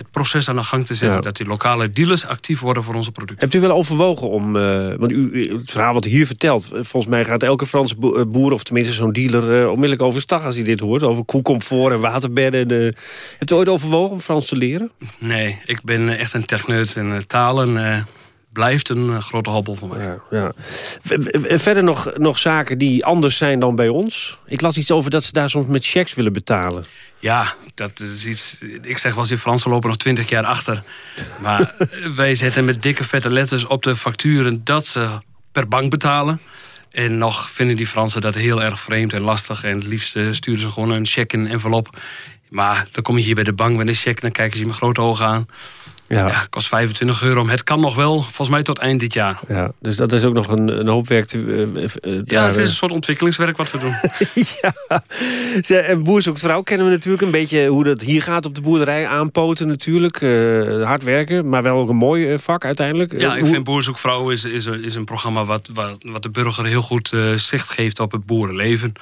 Speaker 14: het proces aan de gang te zetten.
Speaker 2: Ja.
Speaker 14: Dat die lokale dealers actief worden voor onze producten.
Speaker 2: Hebt u wel overwogen om... eh, want u, het verhaal wat u hier vertelt... eh, volgens mij gaat elke Franse eh, boer... of tenminste zo'n dealer onmiddellijk overstag als hij dit hoort. Over koelcomfort en waterbedden. En, hebt u ooit overwogen om Frans te leren?
Speaker 14: Nee, ik ben echt een techneut. En eh, talen blijft een eh, grote hobbel voor mij.
Speaker 2: Ja. V- Verder nog, nog zaken die anders zijn dan bij ons. Ik las iets over dat ze daar soms met checks willen betalen.
Speaker 14: Ja, dat is iets. Ik zeg wel eens, die Fransen lopen nog twintig jaar achter. Maar [LAUGHS] wij zetten met dikke vette letters op de facturen dat ze per bank betalen. En nog vinden die Fransen dat heel erg vreemd en lastig. En het liefst eh, sturen ze gewoon een cheque in envelop. Maar dan kom je hier bij de bank met een cheque... dan kijken ze je met grote ogen aan.
Speaker 2: Ja.
Speaker 14: Ja, kost 25 euro. Maar het kan nog wel, volgens mij tot eind dit jaar.
Speaker 2: Ja, dus dat is ook nog een, een hoop werk te... eh, eh,
Speaker 14: Ja,
Speaker 2: daar,
Speaker 14: het is
Speaker 2: eh,
Speaker 14: een soort ontwikkelingswerk wat we doen. [LAUGHS]
Speaker 2: Ze, en boer zoekt vrouw kennen we natuurlijk een beetje hoe dat hier gaat op de boerderij. Aanpoten natuurlijk, eh, hard werken, maar wel ook een mooi eh, vak uiteindelijk.
Speaker 14: Ja,
Speaker 2: Eh,
Speaker 14: ik
Speaker 2: hoe-
Speaker 14: vind Boerzoekvrouw is, is, een- is een programma wat, wat, wat de burger heel goed eh, zicht geeft op het boerenleven.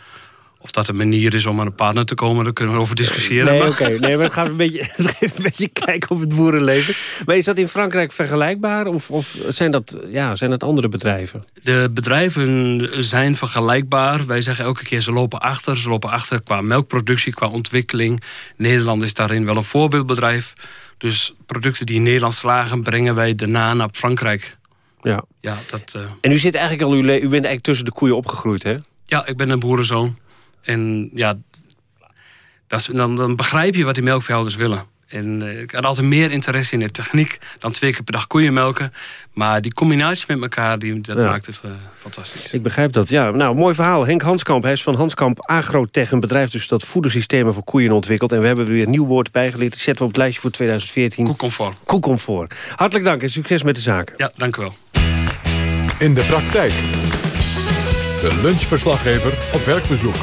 Speaker 14: Of dat een manier is om aan een partner te komen, daar kunnen we over discussiëren.
Speaker 2: Nee, oké. Nee, maar het gaat een beetje, [LAUGHS] een beetje kijken op het boerenleven. Maar is dat in Frankrijk vergelijkbaar? Of, of zijn, dat, ja, zijn dat andere bedrijven?
Speaker 14: De bedrijven zijn vergelijkbaar. Wij zeggen elke keer ze lopen achter. Ze lopen achter qua melkproductie, qua ontwikkeling. Nederland is daarin wel een voorbeeldbedrijf. Dus producten die in Nederland slagen, brengen wij daarna naar Frankrijk.
Speaker 2: Ja.
Speaker 14: Ja, dat, eh,
Speaker 2: En u zit eigenlijk al le- u bent eigenlijk tussen de koeien opgegroeid, hè?
Speaker 14: ja ik ben een boerenzoon. En ja, dat is, dan, dan begrijp je wat die melkveehouders willen. En eh, ik had altijd meer interesse in de techniek dan twee keer per dag koeien melken. Maar die combinatie met elkaar, die, dat
Speaker 2: Ja.
Speaker 14: maakt het eh, fantastisch.
Speaker 2: Ik begrijp dat, ja. Nou, mooi verhaal. Henk Hanskamp, hij is van Hanskamp Agrotech... een bedrijf dus dat voedersystemen voor koeien ontwikkelt. En we hebben er weer een nieuw woord bijgeleerd. Dat zetten we op het lijstje voor 2014.
Speaker 14: Koekcomfort.
Speaker 2: Koekcomfort. Hartelijk dank en succes met de zaken.
Speaker 14: Ja, dank u wel.
Speaker 1: In de praktijk. De lunchverslaggever op werkbezoek.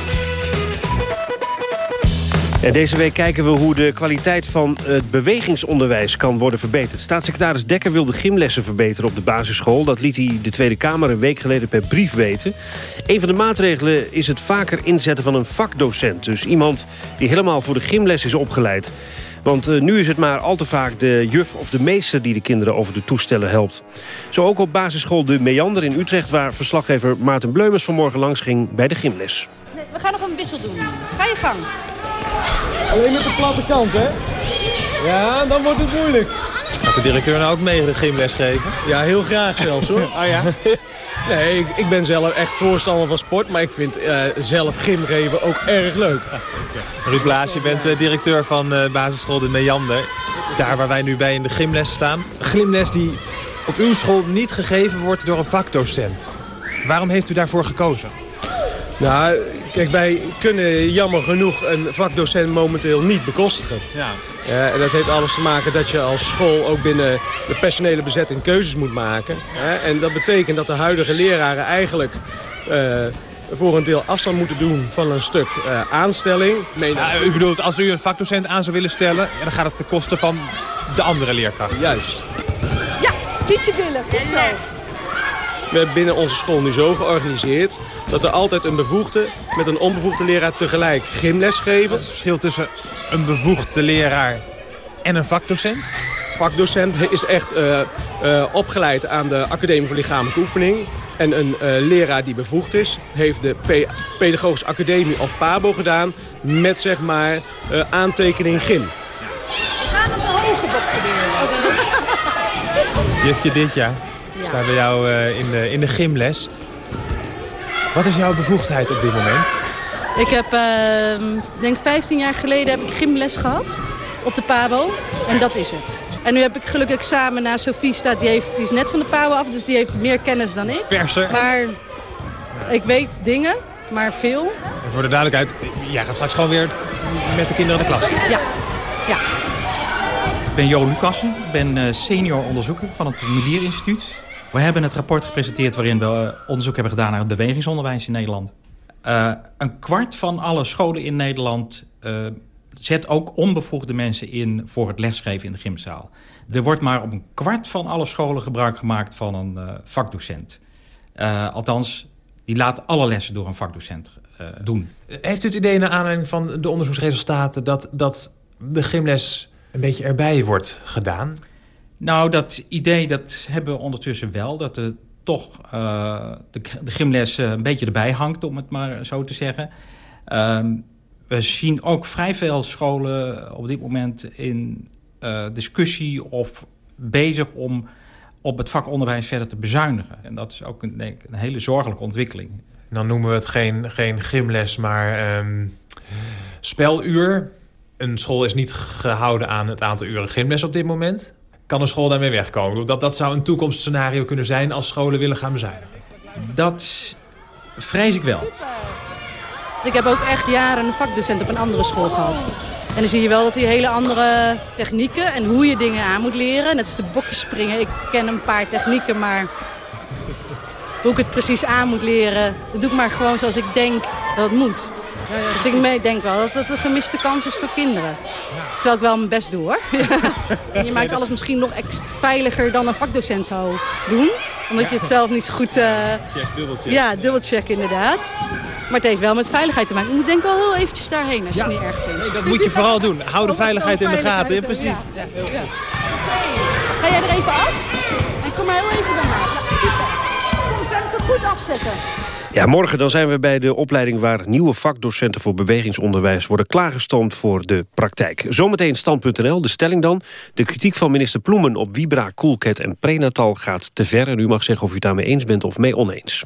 Speaker 2: Deze week kijken we hoe de kwaliteit van het bewegingsonderwijs kan worden verbeterd. Staatssecretaris Dekker wil de gymlessen verbeteren op de basisschool. Dat liet hij de Tweede Kamer een week geleden per brief weten. Een van de maatregelen is het vaker inzetten van een vakdocent. Dus iemand die helemaal voor de gymles is opgeleid. Want eh, nu is het maar al te vaak de juf of de meester die de kinderen over de toestellen helpt. Zo ook op basisschool De Meander in Utrecht... waar verslaggever Maarten Bleumers vanmorgen langs ging bij de gymles.
Speaker 15: We gaan nog een wissel doen. Ga je gang.
Speaker 16: Alleen met de platte kant, hè? Ja, dan wordt het moeilijk.
Speaker 17: Gaat de directeur nou ook mee de gymles geven?
Speaker 16: Ja, heel graag zelfs, hoor.
Speaker 17: Oh [LAUGHS] ja? [LAUGHS]
Speaker 16: Nee, ik, ik ben zelf echt voorstander van sport, maar ik vind eh, zelf gym geven ook erg leuk.
Speaker 17: Ruud Blaas, je bent eh, directeur van eh, basisschool De Meander. Daar waar wij nu bij in de gymles staan. Een gymles die op uw school niet gegeven wordt door een vakdocent. Waarom heeft u daarvoor gekozen?
Speaker 16: Nou, kijk, wij kunnen jammer genoeg een vakdocent momenteel niet bekostigen.
Speaker 17: Ja.
Speaker 16: Ja, en dat heeft alles te maken dat je als school ook binnen de personele bezetting keuzes moet maken. Hè? En dat betekent dat de huidige leraren eigenlijk eh, voor een deel afstand moeten doen van een stuk eh, aanstelling. Meen
Speaker 17: Ja, u bedoelt, als u een vakdocent aan zou willen stellen... dan gaat het ten koste van de andere leerkracht.
Speaker 16: Juist.
Speaker 15: Ja, liedje billen. Goed zo.
Speaker 16: We hebben binnen onze school nu zo georganiseerd... dat er altijd een bevoegde met een onbevoegde leraar tegelijk gymles geven. Wat
Speaker 17: is het verschil tussen een bevoegde leraar en een vakdocent?
Speaker 16: Vakdocent is echt eh, eh, opgeleid aan de Academie voor Lichamelijke Oefening. En een eh, leraar die bevoegd is, heeft de P Pedagogische Academie of PABO gedaan... met zeg maar eh, aantekening gym.
Speaker 15: We gaan op de hoge bok proberen.
Speaker 17: Jufje dit jaar staan bij jou eh, in, de, in de gymles. Wat is jouw bevoegdheid op dit moment?
Speaker 13: Ik heb, eh, denk 15 jaar geleden heb ik gymles gehad op de PABO. En dat is het. En nu heb ik gelukkig samen naar Sophie staat. Die, heeft, die is net van de PABO af, dus die heeft meer kennis dan ik.
Speaker 17: Verser.
Speaker 13: Maar ik weet dingen. maar veel.
Speaker 17: En voor de duidelijkheid, jij gaat straks gewoon weer met de kinderen de klas.
Speaker 13: Ja, ja.
Speaker 18: Ik ben Jo Lucassen, ik ben eh, senior onderzoeker van het Mulier Instituut. We hebben het rapport gepresenteerd waarin we eh, onderzoek hebben gedaan naar het bewegingsonderwijs in Nederland. Uh, een kwart van alle scholen in Nederland uh, zet ook onbevoegde mensen in voor het lesgeven in de gymzaal. Er wordt maar op een kwart van alle scholen gebruik gemaakt van een vakdocent. althans, die laat alle lessen door een vakdocent doen.
Speaker 17: Heeft u het idee naar aanleiding van de onderzoeksresultaten... dat, dat de gymles een beetje erbij wordt gedaan?
Speaker 18: Nou, dat idee dat hebben we ondertussen wel. Dat er toch uh, de, gymles een beetje erbij hangt, om het maar zo te zeggen. Uh, we zien ook vrij veel scholen op dit moment in discussie of bezig om op het vakonderwijs verder te bezuinigen. En dat is ook een, denk hele zorgelijke ontwikkeling.
Speaker 17: Dan noemen we het geen, geen gymles, maar um, speluur. Een school is niet gehouden aan het aantal uren gymles op dit moment. Kan een school daarmee wegkomen? Dat, dat zou een toekomstscenario kunnen zijn als scholen willen gaan bezuinigen.
Speaker 18: Dat vrees ik wel.
Speaker 13: Ik heb ook echt jaren een vakdocent op een andere school gehad. En dan zie je wel dat die hele andere technieken en hoe je dingen aan moet leren. Net als de bokjes springen. Ik ken een paar technieken, maar hoe ik het precies aan moet leren... dat doe ik maar gewoon zoals ik denk dat het moet. Dus ik denk wel dat het een gemiste kans is voor kinderen. Terwijl ik wel mijn best doe hoor. en [LAUGHS] je maakt alles misschien nog veiliger dan een vakdocent zou doen. Omdat je het zelf niet zo goed... Uh...
Speaker 17: Check, dubbelcheck.
Speaker 13: Ja, dubbelcheck inderdaad. Maar het heeft wel met veiligheid te maken. Ik moet denk wel heel eventjes daarheen als je
Speaker 17: ja.
Speaker 13: het niet erg vindt.
Speaker 17: Nee, dat moet je vooral doen. Hou de veiligheid in de gaten. Ja, precies. Ja.
Speaker 13: Ja. Ga jij er even af? En kom maar heel even bij mij. Kom, het goed afzetten?
Speaker 2: Ja, morgen dan zijn we bij de opleiding waar nieuwe vakdocenten voor bewegingsonderwijs worden klaargestoomd voor de praktijk. Zometeen stand.nl, de stelling dan. De kritiek van minister Ploemen op Vibra, Coolcat en Prenatal gaat te ver. En u mag zeggen of u het daarmee eens bent of mee oneens.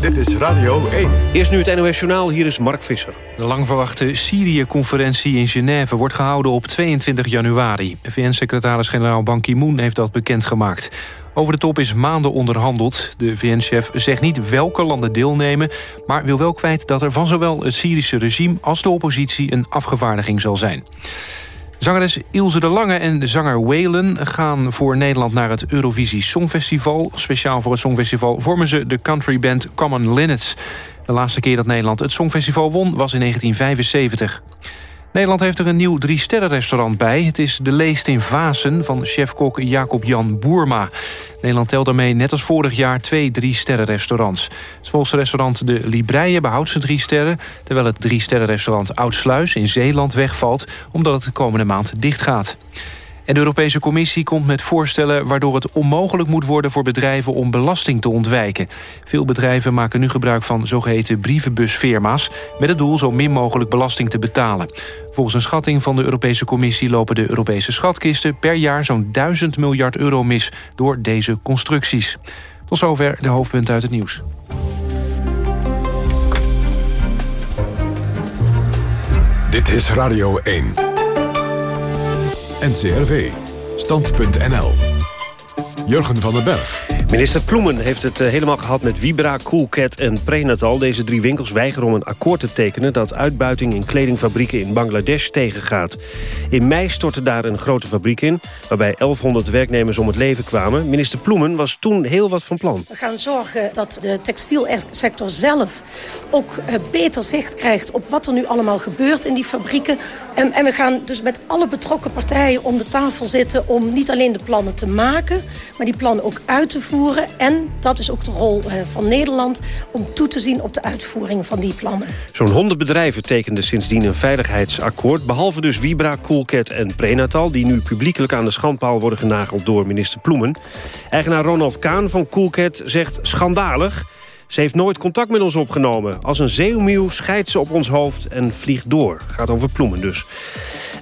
Speaker 1: Dit is Radio 1.
Speaker 2: Eerst nu het NOS Journaal, hier is Mark Visser.
Speaker 19: De lang verwachte Syrië-conferentie in Genève wordt gehouden op 22 januari. VN-secretaris-generaal Ban Ki-moon heeft dat bekendgemaakt. Over de top is maanden onderhandeld. De VN-chef zegt niet welke landen deelnemen... maar wil wel kwijt dat er van zowel het Syrische regime... als de oppositie een afgevaardiging zal zijn. Zangeres Ilse de Lange en zanger Waylon gaan voor Nederland naar het Eurovisie Songfestival. Speciaal voor het Songfestival vormen ze de countryband Common Linnets. De laatste keer dat Nederland het Songfestival won was in 1975. Nederland heeft er een nieuw drie-sterren-restaurant bij. Het is De Leest in Vasen van chefkok Jacob-Jan Boerma. Nederland telt daarmee net als vorig jaar twee drie-sterren-restaurants. Het restaurant De Libreie behoudt zijn drie sterren... terwijl het drie-sterren-restaurant Oudsluis in Zeeland wegvalt... omdat het de komende maand dicht gaat. En de Europese Commissie komt met voorstellen waardoor het onmogelijk moet worden voor bedrijven om belasting te ontwijken. Veel bedrijven maken nu gebruik van zogeheten brievenbusfirma's met het doel zo min mogelijk belasting te betalen. Volgens een schatting van de Europese Commissie lopen de Europese schatkisten per jaar zo'n 1000 miljard euro mis door deze constructies. Tot zover de hoofdpunten uit het nieuws.
Speaker 1: Dit is Radio 1. NCRV. Stand.nl. Jurgen van den Berg.
Speaker 2: Minister Ploemen heeft het eh, helemaal gehad met Vibra, Coolcat en Prenatal. Deze drie winkels weigeren om een akkoord te tekenen... dat uitbuiting in kledingfabrieken in Bangladesh tegengaat. In mei stortte daar een grote fabriek in... waarbij 1100 werknemers om het leven kwamen. Minister Ploemen was toen heel wat van plan.
Speaker 20: We gaan zorgen dat de textielsector zelf ook eh, beter zicht krijgt... op wat er nu allemaal gebeurt in die fabrieken. En, en we gaan dus met alle betrokken partijen om de tafel zitten... om niet alleen de plannen te maken, maar die plannen ook uit te voeren en dat is ook de rol eh, van Nederland om toe te zien op de uitvoering van die plannen.
Speaker 2: Zo'n 100 bedrijven tekenden sindsdien een veiligheidsakkoord... behalve dus Vibra, Coolcat en Prenatal... die nu publiekelijk aan de schandpaal worden genageld door minister Ploemen. Eigenaar Ronald Kaan van Coolcat zegt schandalig... Ze heeft nooit contact met ons opgenomen. Als een zeeuwmeeuw scheidt ze op ons hoofd en vliegt door. Gaat over Ploemen dus.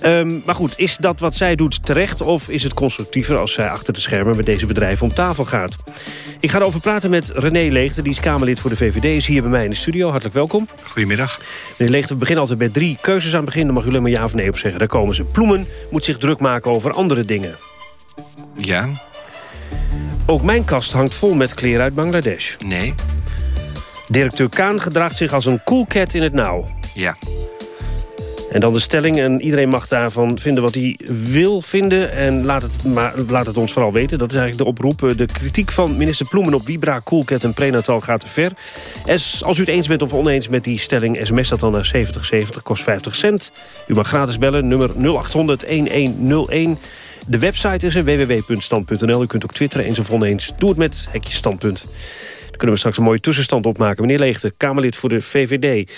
Speaker 2: Um, maar goed, is dat wat zij doet terecht... of is het constructiever als zij achter de schermen... met deze bedrijven om tafel gaat? Ik ga erover praten met René Leegte, die is Kamerlid voor de VVD... is hier bij mij in de studio. Hartelijk welkom.
Speaker 21: Goedemiddag.
Speaker 2: Meneer Leegte, we beginnen altijd met drie keuzes aan het begin. Dan mag u alleen maar ja of nee op zeggen. Daar komen ze. Ploemen moet zich druk maken over andere dingen.
Speaker 21: Ja.
Speaker 2: Ook mijn kast hangt vol met kleren uit Bangladesh.
Speaker 21: Nee.
Speaker 2: Directeur Kaan gedraagt zich als een cool cat in het nauw.
Speaker 22: Ja.
Speaker 2: En dan de stelling, en iedereen mag daarvan vinden wat hij wil vinden. En laat het, maar, laat het ons vooral weten, dat is eigenlijk de oproep. De kritiek van minister Ploemen op Vibra, Coolcat en Prenatal gaat te ver. als u het eens bent of oneens met die stelling, sms dat dan naar 7070, kost 50 cent. U mag gratis bellen, nummer 0800-1101. De website is www.stand.nl. U kunt ook twitteren eens of oneens. Doe het met hekje standpunt kunnen we straks een mooie tussenstand opmaken. Meneer Leegte, Kamerlid voor de VVD.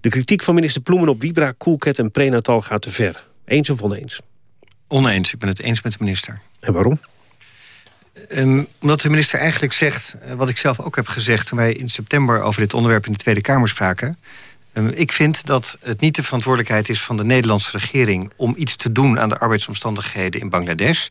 Speaker 2: De kritiek van minister Ploemen op Vibra, Coolcat en Prenatal gaat te ver. Eens of oneens?
Speaker 22: Oneens, ik ben het eens met de minister.
Speaker 2: En waarom?
Speaker 22: Um, omdat de minister eigenlijk zegt, eh, wat ik zelf ook heb gezegd... toen wij in september over dit onderwerp in de Tweede Kamer spraken... Um, ik vind dat het niet de verantwoordelijkheid is van de Nederlandse regering... om iets te doen aan de arbeidsomstandigheden in Bangladesh...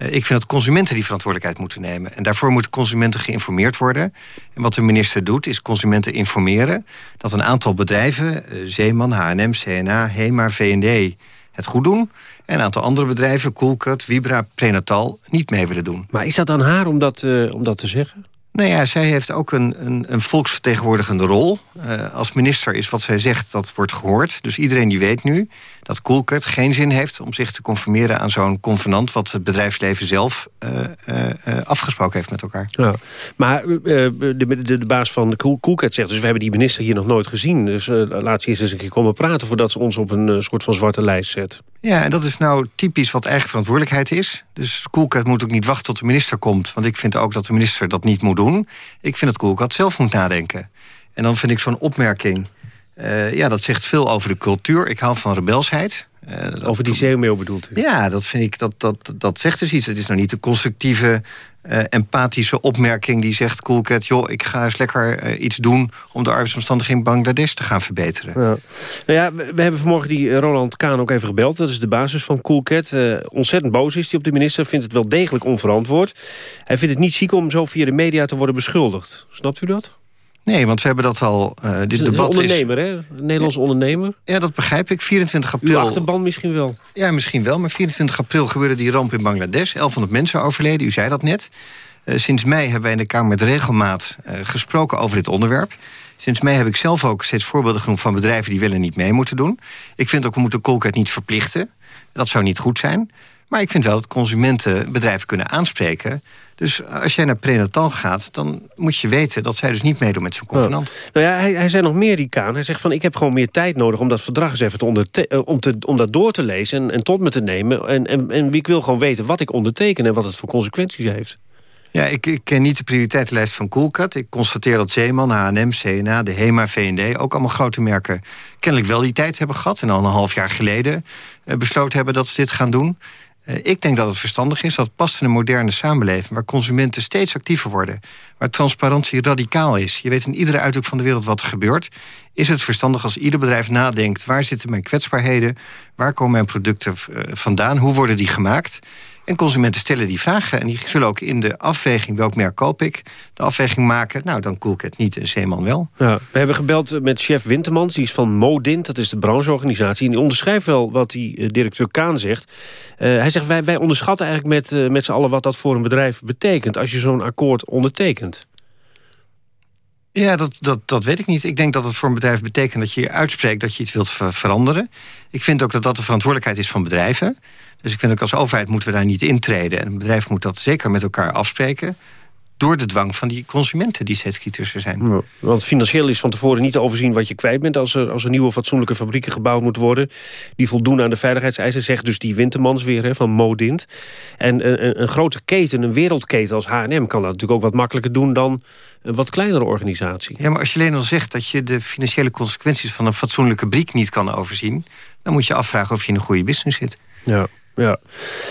Speaker 22: Eh, ik vind dat consumenten die verantwoordelijkheid moeten nemen. En daarvoor moeten consumenten geïnformeerd worden. En wat de minister doet, is consumenten informeren... dat een aantal bedrijven, eh, Zeeman, H&M, CNA, HEMA, V&D... het goed doen. En een aantal andere bedrijven, Coolcut, Vibra, Prenatal... niet mee willen doen.
Speaker 2: Maar is dat aan haar om dat, uh, om dat te zeggen?
Speaker 22: Nou ja, zij heeft ook een, een, een volksvertegenwoordigende rol. Uh, als minister is wat zij zegt, dat wordt gehoord. Dus iedereen die weet nu dat Coolcut geen zin heeft... om zich te conformeren aan zo'n convenant... wat het bedrijfsleven zelf uh, uh, afgesproken heeft met elkaar.
Speaker 2: Ja. Maar de, de, de, baas van Coolcut zegt... dus we hebben die minister hier nog nooit gezien. Dus laat ze eens een keer komen praten... voordat ze ons op een soort van zwarte lijst zet.
Speaker 22: Ja, en dat is nou typisch wat eigen verantwoordelijkheid is. Dus Coolcat moet ook niet wachten tot de minister komt. Want ik vind ook dat de minister dat niet moet doen. Ik vind dat Coolcat zelf moet nadenken. En dan vind ik zo'n opmerking... Uh, ja, dat zegt veel over de cultuur. Ik hou van rebelsheid.
Speaker 2: Uh, over die zeemeel bedoelt u?
Speaker 22: Ja, dat vind ik, dat, dat, dat zegt dus iets. Het is nou niet de constructieve uh, empathische opmerking die zegt... Coolcat, joh, ik ga eens lekker uh, iets doen... om de arbeidsomstandigheden in Bangladesh te gaan verbeteren.
Speaker 2: Ja. Nou ja, we, hebben vanmorgen die Roland Kaan ook even gebeld. Dat is de basis van Coolcat. Uh, ontzettend boos is hij op de minister. Vindt het wel degelijk onverantwoord. Hij vindt het niet ziek om zo via de media te worden beschuldigd. Snapt u dat?
Speaker 22: Nee, want we hebben dat al... Uh, dit
Speaker 2: is
Speaker 22: debat
Speaker 2: een ondernemer, is... hè? Een Nederlandse ondernemer.
Speaker 22: Ja, dat begrijp ik. 24 april...
Speaker 2: Uw achterban misschien wel.
Speaker 22: Ja, misschien wel. Maar 24 april gebeurde die ramp in Bangladesh. 1100 mensen overleden, u zei dat net. Uh, sinds mei hebben wij in de Kamer met regelmaat uh, gesproken over dit onderwerp. Sinds mei heb ik zelf ook steeds voorbeelden genoemd van bedrijven... die willen niet mee moeten doen. Ik vind ook, we moeten Colgate niet verplichten. Dat zou niet goed zijn. Maar ik vind wel dat consumenten bedrijven kunnen aanspreken... Dus als jij naar prenatal gaat, dan moet je weten... dat zij dus niet meedoen met zo'n convenant.
Speaker 2: Oh. Nou ja, hij, hij zei nog meer, die Kaan. Hij zegt van, ik heb gewoon meer tijd nodig om dat verdrag eens even te onder om, te, om dat door te lezen... en, en tot me te nemen. En, en, en ik wil gewoon weten wat ik onderteken... en wat het voor consequenties heeft.
Speaker 22: Ja, ik, ik, ken niet de prioriteitenlijst van Coolcat. Ik constateer dat Zeeman, H&M, CNA, de HEMA, V&D... ook allemaal grote merken kennelijk wel die tijd hebben gehad... en al een half jaar geleden uh, besloten hebben dat ze dit gaan doen. Uh, ik denk dat het verstandig is, dat past in een moderne samenleving... waar consumenten steeds actiever worden, waar transparantie radicaal is. Je weet in iedere uithoek van de wereld wat er gebeurt. Is het verstandig als ieder bedrijf nadenkt... waar zitten mijn kwetsbaarheden, waar komen mijn producten uh, vandaan... hoe worden die gemaakt... En consumenten stellen die vragen. En die zullen ook in de afweging, welk merk koop ik... de afweging maken, nou, dan Coolcat niet en Zeeman wel.
Speaker 2: Ja, we hebben gebeld met chef Wintermans, die is van Modint... dat is de brancheorganisatie. En die onderschrijft wel wat die uh, directeur Kaan zegt. Uh, hij zegt, wij, wij onderschatten eigenlijk met, met z'n allen... wat dat voor een bedrijf betekent als je zo'n akkoord ondertekent.
Speaker 22: Ja, dat, dat, dat weet ik niet. Ik denk dat het voor een bedrijf betekent dat je je uitspreekt... dat je iets wilt ver veranderen. Ik vind ook dat dat de verantwoordelijkheid is van bedrijven... Dus ik vind ook als overheid moeten we daar niet intreden. En een bedrijf moet dat zeker met elkaar afspreken door de dwang van die consumenten die steeds kritischer zijn.
Speaker 2: Ja, want financieel is van tevoren niet te overzien wat je kwijt bent... als er, als er nieuwe fatsoenlijke fabrieken gebouwd moeten worden... die voldoen aan de veiligheidseisen, zegt dus die Wintermans weer hè, van Modint. En een, een, grote keten, een wereldketen als H&M... kan dat natuurlijk ook wat makkelijker doen dan een wat kleinere organisatie.
Speaker 22: Ja, maar als je alleen al zegt dat je de financiële consequenties... van een fatsoenlijke briek niet kan overzien... dan moet je afvragen of je in een goede business zit.
Speaker 2: Ja. Ja.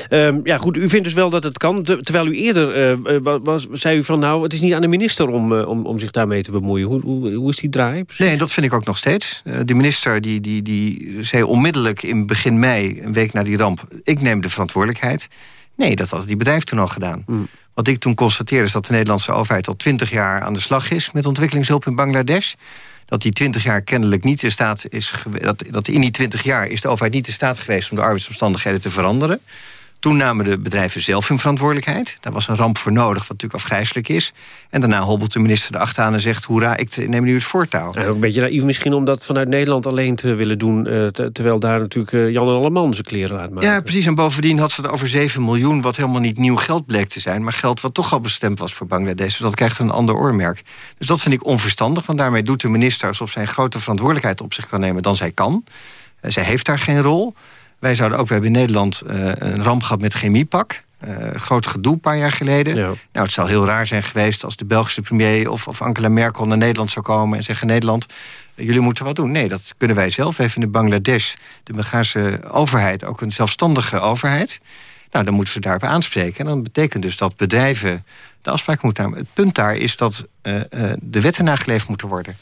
Speaker 2: Um, ja, goed, u vindt dus wel dat het kan. Terwijl u eerder uh, was, zei u van... nou, het is niet aan de minister om, uh, om, om zich daarmee te bemoeien. Hoe, hoe, hoe is die draai?
Speaker 22: Precies? Nee, dat vind ik ook nog steeds. Uh, de minister die, die, die zei onmiddellijk in begin mei... een week na die ramp, ik neem de verantwoordelijkheid. Nee, dat had die bedrijf toen al gedaan. Mm. Wat ik toen constateerde is dat de Nederlandse overheid... al twintig jaar aan de slag is met ontwikkelingshulp in Bangladesh dat die 20 jaar kennelijk niet in staat is... dat, dat in die 20 jaar is de overheid niet in staat geweest... om de arbeidsomstandigheden te veranderen. Toen namen de bedrijven zelf hun verantwoordelijkheid. Daar was een ramp voor nodig, wat natuurlijk afgrijzelijk is. En daarna hobbelt de minister erachteraan en zegt... hoera, ik neem nu het voortouw.
Speaker 2: En ook een beetje naïef misschien om dat vanuit Nederland alleen te willen doen... Uh, terwijl daar natuurlijk uh, Jan en Alleman zijn kleren laat maken.
Speaker 22: Ja, precies. En bovendien had ze het over 7 miljoen... wat helemaal niet nieuw geld bleek te zijn... maar geld wat toch al bestemd was voor Bangladesh. Dus dat krijgt een ander oormerk. Dus dat vind ik onverstandig, want daarmee doet de minister... alsof zij een grote verantwoordelijkheid op zich kan nemen dan zij kan. Uh, zij heeft daar geen rol... Wij zouden ook, we hebben in Nederland uh, een ramp gehad met chemiepak. Uh, groot gedoe een paar jaar geleden. Nou, het zou heel raar zijn geweest als de Belgische premier of, of Angela Merkel naar Nederland zou komen en zeggen: Nederland, jullie moeten wat doen. Nee, dat kunnen wij zelf. We hebben in Bangladesh, de Bengaalse overheid, ook een zelfstandige overheid. Nou, dan moeten ze daarop aanspreken. En dan betekent dus dat bedrijven de afspraak moeten nemen. Het punt daar is dat uh, de wetten nageleefd moeten worden.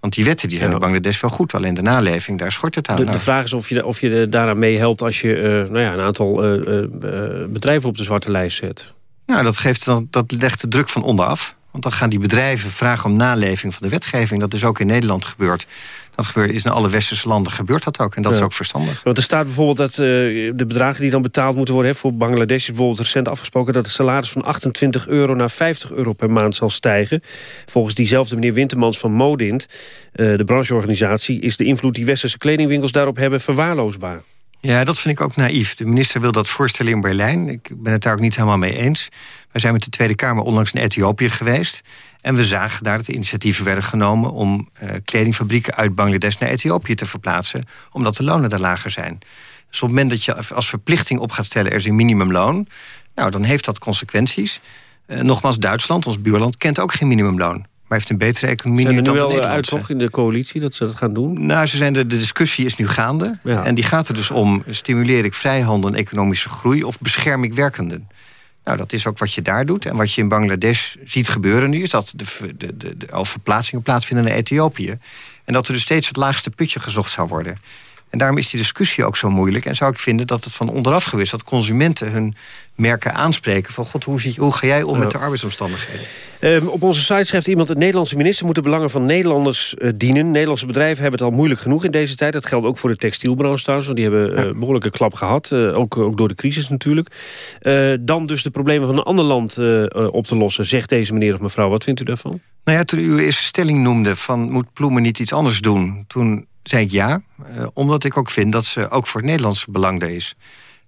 Speaker 22: Want die wetten die zijn ja. in Bangladesh wel goed. Alleen de naleving, daar schort het aan.
Speaker 2: De, de vraag is of je, of je daaraan meehelpt... als je uh, nou ja, een aantal uh, uh, bedrijven op de zwarte lijst zet.
Speaker 22: Nou, dat, geeft, dan, dat legt de druk van onderaf. Want dan gaan die bedrijven vragen om naleving van de wetgeving. Dat is ook in Nederland gebeurd. Dat gebeurt, is in alle westerse landen gebeurt dat ook. En dat ja. is ook verstandig.
Speaker 2: Want er staat bijvoorbeeld dat uh, de bedragen die dan betaald moeten worden... Hè, voor Bangladesh is bijvoorbeeld recent afgesproken... dat het salaris van 28 euro naar 50 euro per maand zal stijgen. Volgens diezelfde meneer Wintermans van Modint... Uh, de brancheorganisatie... is de invloed die westerse kledingwinkels daarop hebben verwaarloosbaar.
Speaker 22: Ja, dat vind ik ook naïef. De minister wil dat voorstellen in Berlijn. Ik ben het daar ook niet helemaal mee eens. Wij zijn met de Tweede Kamer onlangs in Ethiopië geweest... En we zagen daar dat de initiatieven werden genomen... om uh, kledingfabrieken uit Bangladesh naar Ethiopië te verplaatsen... omdat de lonen daar lager zijn. Dus op het moment dat je als verplichting op gaat stellen... er is een minimumloon, nou, dan heeft dat consequenties. Uh, nogmaals, Duitsland, ons buurland, kent ook geen minimumloon. Maar heeft een betere economie
Speaker 2: zijn er
Speaker 22: nu
Speaker 2: wel uit toch in de coalitie dat ze dat gaan doen?
Speaker 22: Nou, ze zijn de, de discussie is nu gaande. Ja. En die gaat er dus om, stimuleer ik vrijhandel en economische groei... of bescherm ik werkenden? Nou, dat is ook wat je daar doet. En wat je in Bangladesh ziet gebeuren nu... is dat de, de, de, al verplaatsingen plaatsvinden naar Ethiopië. En dat er dus steeds het laagste putje gezocht zou worden. En daarom is die discussie ook zo moeilijk. En zou ik vinden dat het van onderaf geweest... dat consumenten hun merken aanspreken van... god, hoe, zie, hoe ga jij om met de arbeidsomstandigheden?
Speaker 2: Um, op onze site schrijft iemand... de Nederlandse minister moet de belangen van Nederlanders uh, dienen. Nederlandse bedrijven hebben het al moeilijk genoeg in deze tijd. Dat geldt ook voor de textielbranche trouwens. Want die hebben een uh, behoorlijke klap gehad. Uh, ook, ook door de crisis natuurlijk. dan dus de problemen van een ander land op te lossen. Zegt deze meneer of mevrouw. Wat vindt u daarvan?
Speaker 22: Nou ja, toen u uw eerste stelling noemde... van moet Ploemen niet iets anders doen... toen zei ik ja, omdat ik ook vind dat ze ook voor het Nederlandse belang is.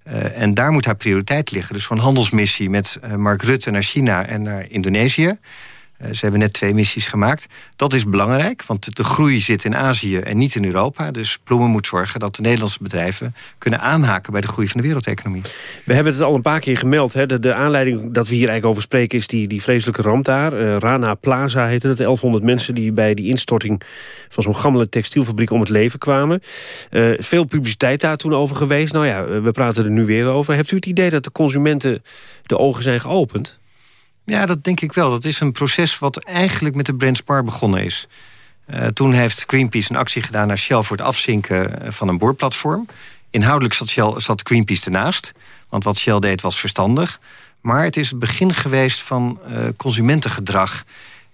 Speaker 22: Uh, en daar moet haar prioriteit liggen. Dus een handelsmissie met uh, Mark Rutte naar China en naar Indonesië. Uh, ze hebben net twee missies gemaakt. Dat is belangrijk, want de groei zit in Azië en niet in Europa. Dus Ploemen moet zorgen dat de Nederlandse bedrijven... kunnen aanhaken bij de groei van de wereldeconomie.
Speaker 2: We hebben het al een paar keer gemeld. Hè? De, aanleiding dat we hier eigenlijk over spreken... is die, die vreselijke ramp daar. Rana Plaza heette het. 1100 mensen die bij die instorting... van zo'n gammele textielfabriek om het leven kwamen. veel publiciteit daar toen over geweest. Nou ja, we praten er nu weer over. Hebt u het idee dat de consumenten de ogen zijn geopend?
Speaker 22: Ja, dat denk ik wel. Dat is een proces wat eigenlijk met de Brent Spar begonnen is. Uh, toen heeft Greenpeace een actie gedaan naar Shell voor het afzinken van een boorplatform. Inhoudelijk zat, Shell, zat Greenpeace ernaast. Want wat Shell deed was verstandig. Maar het is het begin geweest van uh, consumentengedrag.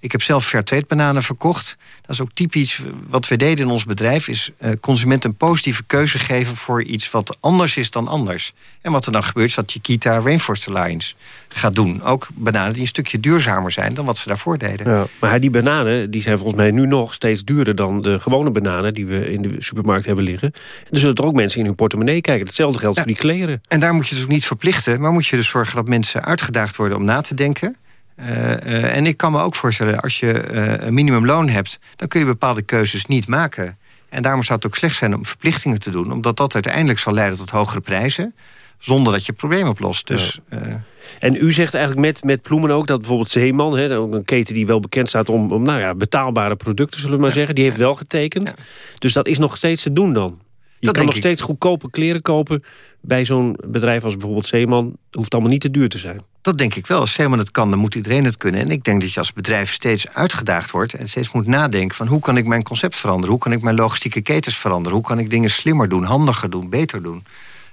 Speaker 22: Ik heb zelf Fairtrade bananen verkocht. Dat is ook typisch wat we deden in ons bedrijf... is uh, consumenten een positieve keuze geven voor iets wat anders is dan anders. En wat er dan gebeurt is dat Chiquita Rainforest Alliance gaat doen. Ook bananen die een stukje duurzamer zijn dan wat ze daarvoor deden.
Speaker 2: Ja, maar die bananen die zijn volgens mij nu nog steeds duurder... dan de gewone bananen die we in de supermarkt hebben liggen. En er zullen er ook mensen in hun portemonnee kijken. Hetzelfde geldt ja, voor die kleren.
Speaker 22: En daar moet je dus ook niet verplichten... maar moet je dus zorgen dat mensen uitgedaagd worden om na te denken... Uh, uh, en ik kan me ook voorstellen, als je uh, een minimumloon hebt... dan kun je bepaalde keuzes niet maken. En daarom zou het ook slecht zijn om verplichtingen te doen... omdat dat uiteindelijk zal leiden tot hogere prijzen... zonder dat je het probleem oplost. Dus,
Speaker 2: ja. En u zegt eigenlijk met, met Ploemen ook dat bijvoorbeeld Zeeman... Hè, ook een keten die wel bekend staat om, om nou ja, betaalbare producten, zullen we maar ja. zeggen... die heeft wel getekend. Dus dat is nog steeds te doen dan? Je dat kan nog ik. steeds goedkope kleren kopen bij zo'n bedrijf als bijvoorbeeld Zeeman. Hoeft allemaal niet te duur te zijn.
Speaker 22: Dat denk ik wel. Als Zeeman het kan, dan moet iedereen het kunnen. En ik denk dat je als bedrijf steeds uitgedaagd wordt... en steeds moet nadenken van hoe kan ik mijn concept veranderen? Hoe kan ik mijn logistieke ketens veranderen? Hoe kan ik dingen slimmer doen, handiger doen, beter doen?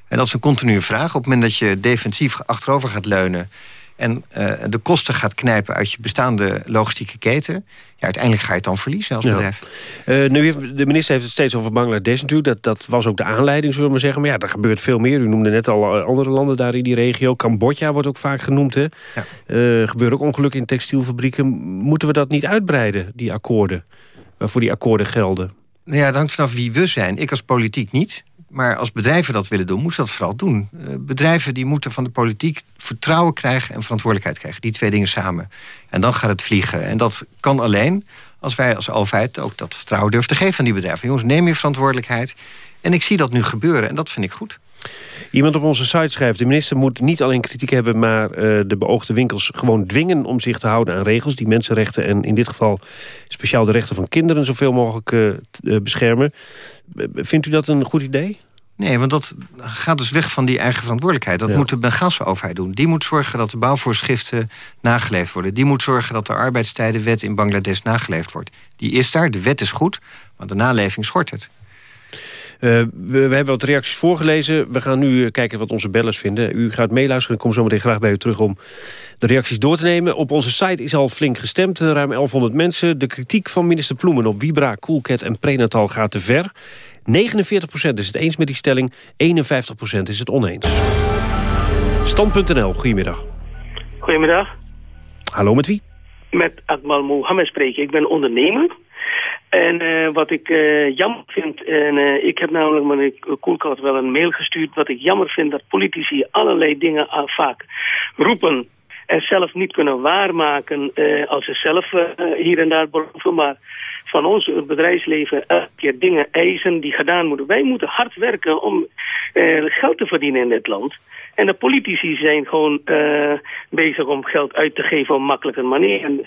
Speaker 22: En dat is een continue vraag. Op het moment dat je defensief achterover gaat leunen... en uh, de kosten gaat knijpen uit je bestaande logistieke keten... Ja, uiteindelijk ga je het dan verliezen als bedrijf.
Speaker 2: Uh, nu heeft, de minister heeft het steeds over Bangladesh natuurlijk. Dat, dat was ook de aanleiding, zullen we maar zeggen. Maar ja, er gebeurt veel meer. U noemde net al andere landen daar in die regio. Cambodja wordt ook vaak genoemd. Hè? Ja. Uh, gebeuren ook ongelukken in textielfabrieken. Moeten we dat niet uitbreiden, die akkoorden? Waarvoor die akkoorden gelden?
Speaker 22: Nou ja, dat hangt vanaf wie we zijn. Ik als politiek niet. Maar als bedrijven dat willen doen, moeten ze dat vooral doen. Uh, bedrijven die moeten van de politiek vertrouwen krijgen... en verantwoordelijkheid krijgen. Die twee dingen samen. En dan gaat het vliegen. En dat kan alleen als wij als overheid ook dat vertrouwen durven te geven aan die bedrijven. Jongens, neem je verantwoordelijkheid. En ik zie dat nu gebeuren en dat vind ik goed.
Speaker 2: Iemand op onze site schrijft... de minister moet niet alleen kritiek hebben... maar uh, de beoogde winkels gewoon dwingen om zich te houden aan regels... die mensenrechten en in dit geval speciaal de rechten van kinderen... zoveel mogelijk uh, beschermen. Vindt u dat een goed idee?
Speaker 22: Nee, want dat gaat dus weg van die eigen verantwoordelijkheid. Dat ja. moet de Bengaalse overheid doen. Die moet zorgen dat de bouwvoorschriften nageleefd worden. Die moet zorgen dat de arbeidstijdenwet in Bangladesh nageleefd wordt. Die is daar, de wet is goed, maar de naleving schort het.
Speaker 2: Uh, we, we, hebben wat reacties voorgelezen. We gaan nu kijken wat onze bellers vinden. U gaat meeluisteren. Ik kom zo meteen graag bij u terug om de reacties door te nemen. Op onze site is al flink gestemd. Ruim 1100 mensen. De kritiek van minister Ploemen op Vibra, Coolcat en Prenatal gaat te ver. 49% is het eens met die stelling. 51% is het oneens. Stand.nl, goedemiddag.
Speaker 23: Goedemiddag.
Speaker 2: Hallo, met wie?
Speaker 23: Met Akmal Mohammed spreken. Ik ben ondernemer. En uh, wat ik uh, jammer vind, en uh, ik heb namelijk meneer Koelkast wel een mail gestuurd... wat ik jammer vind dat politici allerlei dingen vaak roepen... en zelf niet kunnen waarmaken als ze zelf hier en daar beloven. Maar van ons bedrijfsleven elke keer dingen eisen die gedaan moeten. Wij moeten hard werken om geld te verdienen in dit land... En de politici zijn gewoon uh, bezig om geld uit te geven op een makkelijke manier. En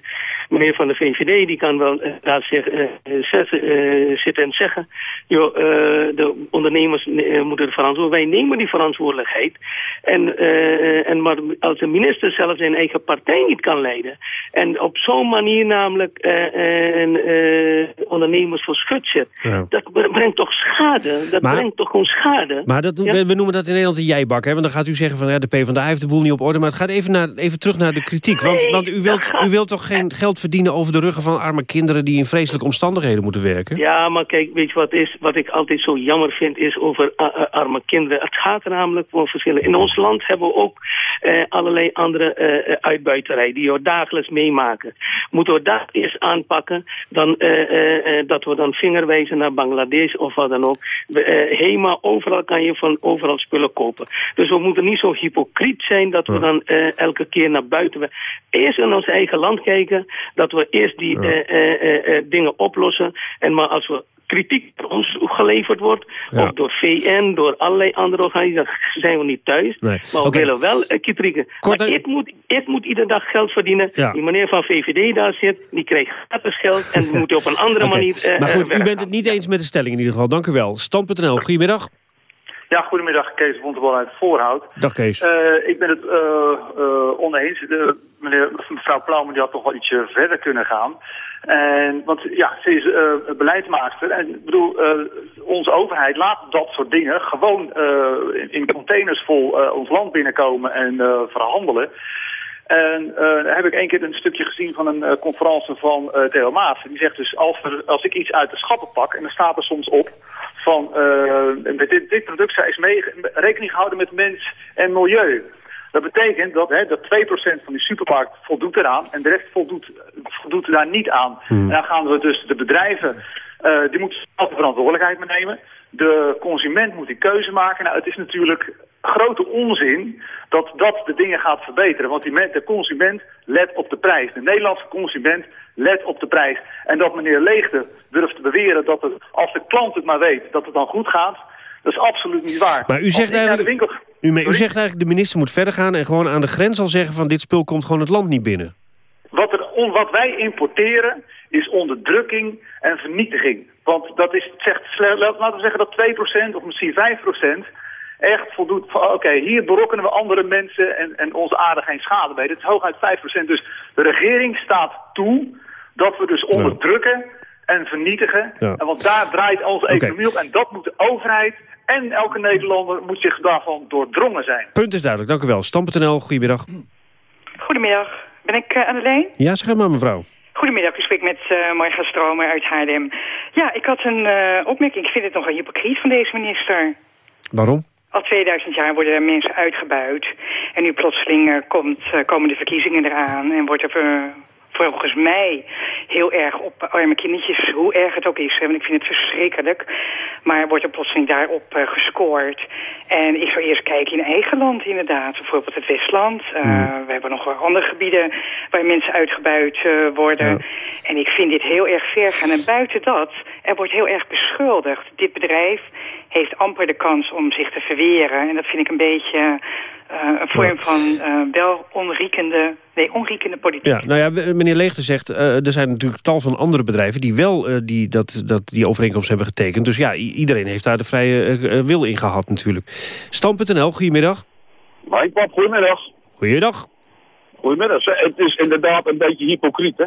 Speaker 23: meneer van de VVD die kan wel uh, daar zeg, uh, zitten en zeggen... Joh, de ondernemers moeten de verantwoordelijkheid... Wij nemen die verantwoordelijkheid. En, en maar als de minister zelf zijn eigen partij niet kan leiden... en op zo'n manier namelijk ondernemers voor schut zet... Ja. dat brengt toch schade. Dat
Speaker 2: maar,
Speaker 23: brengt toch gewoon schade.
Speaker 2: Maar dat, ja? we, we, noemen dat in Nederland een jijbak, hè? Want dan gaat u zeggen van ja, de PvdA heeft de boel niet op orde. Maar het gaat even, naar, even terug naar de kritiek. Want,
Speaker 23: Nee,
Speaker 2: want u, wilt,
Speaker 23: gaat- [LAUGHS]
Speaker 2: u wilt toch geen geld verdienen over de ruggen van arme kinderen... die in vreselijke omstandigheden moeten werken?
Speaker 23: Ja, maar kijk, weet je wat is? Wat ik altijd zo jammer vind is over uh, uh, arme kinderen. Het gaat er namelijk om verschillen. In ons land hebben we ook uh, allerlei andere uitbuiterij die we dagelijks meemaken. Moeten we dat eerst aanpakken, dan dat we dan vingerwijzen naar Bangladesh of wat dan ook. HEMA, overal kan je van overal spullen kopen. Dus we moeten niet zo hypocriet zijn dat we dan uh, elke keer naar buiten... Eerst in ons eigen land kijken, dat we eerst die uh, uh, dingen oplossen. En maar als we kritiek voor ons geleverd wordt,
Speaker 2: Ja.
Speaker 23: ook door VN, door allerlei andere organisaties, zijn we niet thuis.
Speaker 2: Nee.
Speaker 23: Maar we willen wel uh, kritieken.
Speaker 2: Kort
Speaker 23: maar ik moet, ik moet iedere dag geld verdienen.
Speaker 2: Ja.
Speaker 23: Die meneer van VVD daar zit, die krijgt gratis geld en [LAUGHS] moet op een andere manier uh,
Speaker 2: maar goed, u bent het niet eens met de stelling in ieder geval. Dank u wel. Stand.nl, goedemiddag.
Speaker 24: Ja, goedemiddag, Kees Bontebal uit Voorhout.
Speaker 2: Dag Kees.
Speaker 24: Uh, ik ben het uh, uh, oneens. De, meneer, mevrouw Plaumen die had toch wel ietsje verder kunnen gaan. En, want ja, ze is uh, beleidsmaakster. En ik bedoel, uh, onze overheid laat dat soort dingen gewoon uh, in, in containers vol ons land binnenkomen en verhandelen. En uh, daar heb ik één keer een stukje gezien van een uh, conferentie van uh, Theo Maas. Die zegt dus, als, er, als ik iets uit de schappen pak, en dan staat er soms op van, uh, dit, dit product is mee, rekening gehouden met mens en milieu. Dat betekent dat, hè, dat 2% van die supermarkt voldoet eraan en de rest voldoet, voldoet daar niet aan.
Speaker 2: Hmm.
Speaker 24: En dan gaan we dus de bedrijven, uh, die moeten zelf de verantwoordelijkheid nemen. De consument moet die keuze maken. Nou, het is natuurlijk grote onzin dat dat de dingen gaat verbeteren. Want die de consument let op de prijs. De Nederlandse consument let op de prijs. En dat meneer Leegte durft te beweren dat het, als de klant het maar weet, dat het dan goed gaat. Dat is absoluut niet waar.
Speaker 2: Maar u zegt eigenlijk,
Speaker 24: winkel...
Speaker 2: u, zegt eigenlijk de minister moet verder gaan... en gewoon aan de grens al zeggen van dit spul komt gewoon het land niet binnen.
Speaker 24: Wat, er, wat wij importeren is onderdrukking en vernietiging. Want dat is, zegt, laten we zeggen dat 2% of misschien 5% echt voldoet van oké, okay, hier berokkenen we andere mensen en, en onze aarde geen schade mee. Dat is hooguit 5%. Dus de regering staat toe dat we dus onderdrukken en vernietigen.
Speaker 2: Ja.
Speaker 24: En want daar draait onze economie op en dat moet de overheid en elke Nederlander moet zich daarvan doordrongen zijn.
Speaker 2: Punt is duidelijk, dank u wel. Stam.nl, goedemiddag.
Speaker 25: Goedemiddag. Ben ik uh, aan de lijn?
Speaker 2: Ja, zeg maar mevrouw.
Speaker 25: Goedemiddag, u spreekt met uh, Marga Stromer uit Haarlem. Ja, ik had een uh, opmerking. Ik vind het nogal hypocriet van deze minister.
Speaker 2: Waarom?
Speaker 25: Al 2000 jaar worden mensen uitgebuit. En nu plotseling komt, komen de verkiezingen eraan en wordt er volgens mij heel erg op arme kindertjes, hoe erg het ook is. Want ik vind het verschrikkelijk. Maar wordt er plotseling daarop uh, gescoord. En ik zou eerst kijken in eigen land inderdaad. Bijvoorbeeld het Westland. Uh, We hebben nog wel andere gebieden waar mensen uitgebuit uh, worden. Ja. En ik vind dit heel erg ver gaan. En buiten dat, er wordt heel erg beschuldigd. Dit bedrijf heeft amper de kans om zich te verweren. En dat vind ik een beetje uh, een vorm van uh, wel onriekende, nee, onriekende politiek.
Speaker 2: Ja, nou ja, meneer Leegte zegt, uh, er zijn natuurlijk tal van andere bedrijven... die wel die, dat, dat, die overeenkomst hebben getekend. Dus ja, iedereen heeft daar de vrije wil in gehad natuurlijk. Stam.nl, goedemiddag.
Speaker 26: Mike Pap, goedemiddag.
Speaker 2: Goedemiddag.
Speaker 26: Goedemiddag. Het is inderdaad een beetje hypocriet, hè?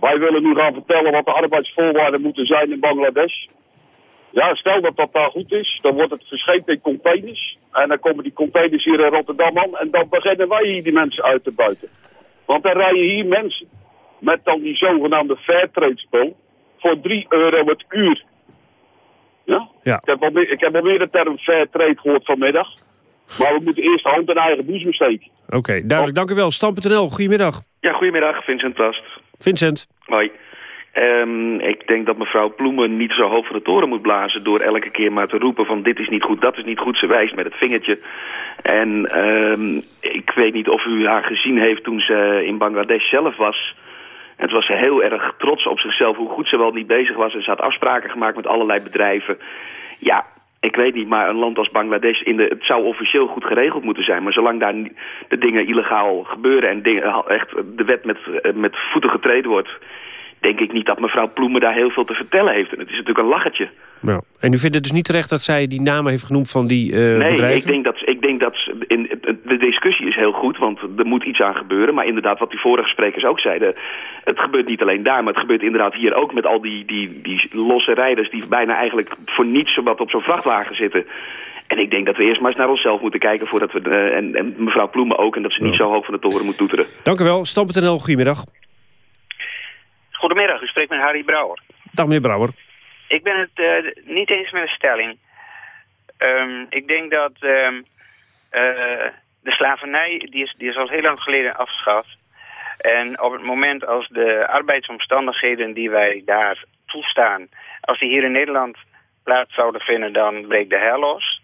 Speaker 26: Wij willen nu gaan vertellen wat de arbeidsvoorwaarden moeten zijn in Bangladesh. Ja, stel dat dat daar goed is, dan wordt het verscheept in containers. En dan komen die containers hier in Rotterdam aan. En dan beginnen wij hier die mensen uit te buiten. Want dan rijden hier mensen met dan die zogenaamde fairtrade spul voor 3 euro het uur. Ja?
Speaker 2: ja.
Speaker 26: Ik, heb al meer, ik heb al meer de term fairtrade gehoord vanmiddag. Maar we moeten eerst de hand in eigen boezem steken.
Speaker 2: Oké, okay, duidelijk. Dank u wel. Stam.nl, goedemiddag.
Speaker 27: Ja, goedemiddag. Vincent Plast.
Speaker 2: Vincent.
Speaker 27: Hoi. Um, ik denk dat mevrouw Ploemen niet zo hoog van de toren moet blazen... door elke keer maar te roepen van dit is niet goed, dat is niet goed. Ze wijst met het vingertje. En um, ik weet niet of u haar gezien heeft toen ze in Bangladesh zelf was... En toen was ze heel erg trots op zichzelf, hoe goed ze wel niet bezig was. En ze had afspraken gemaakt met allerlei bedrijven. Ja, ik weet niet, maar een land als Bangladesh, in de, het zou officieel goed geregeld moeten zijn. Maar zolang daar de dingen illegaal gebeuren en dingen, echt de wet met, met voeten getreden wordt denk ik niet dat mevrouw Ploemen daar heel veel te vertellen heeft. En het is natuurlijk een lachertje.
Speaker 2: Nou, en u vindt het dus niet terecht dat zij die namen heeft genoemd van die uh,
Speaker 27: nee,
Speaker 2: bedrijven?
Speaker 27: Nee, ik denk dat, ik denk dat in, de discussie is heel goed, want er moet iets aan gebeuren. Maar inderdaad, wat die vorige sprekers ook zeiden, het gebeurt niet alleen daar, maar het gebeurt inderdaad hier ook met al die, die, die losse rijders die bijna eigenlijk voor niets wat op zo'n vrachtwagen zitten. En ik denk dat we eerst maar eens naar onszelf moeten kijken... voordat we, en, en mevrouw Ploemen ook, en dat ze niet zo hoog van de toren moet toeteren.
Speaker 2: Dank u wel. Stam.nl, goedemiddag.
Speaker 21: Goedemiddag, u spreekt met Harry Brouwer.
Speaker 2: Dag meneer Brouwer.
Speaker 21: Ik ben het uh, niet eens met de stelling. Um, ik denk dat um, uh, de slavernij, die is, die is al heel lang geleden afgeschaft. En op het moment als de arbeidsomstandigheden die wij daar toestaan... als die hier in Nederland plaats zouden vinden, dan breekt de hel los.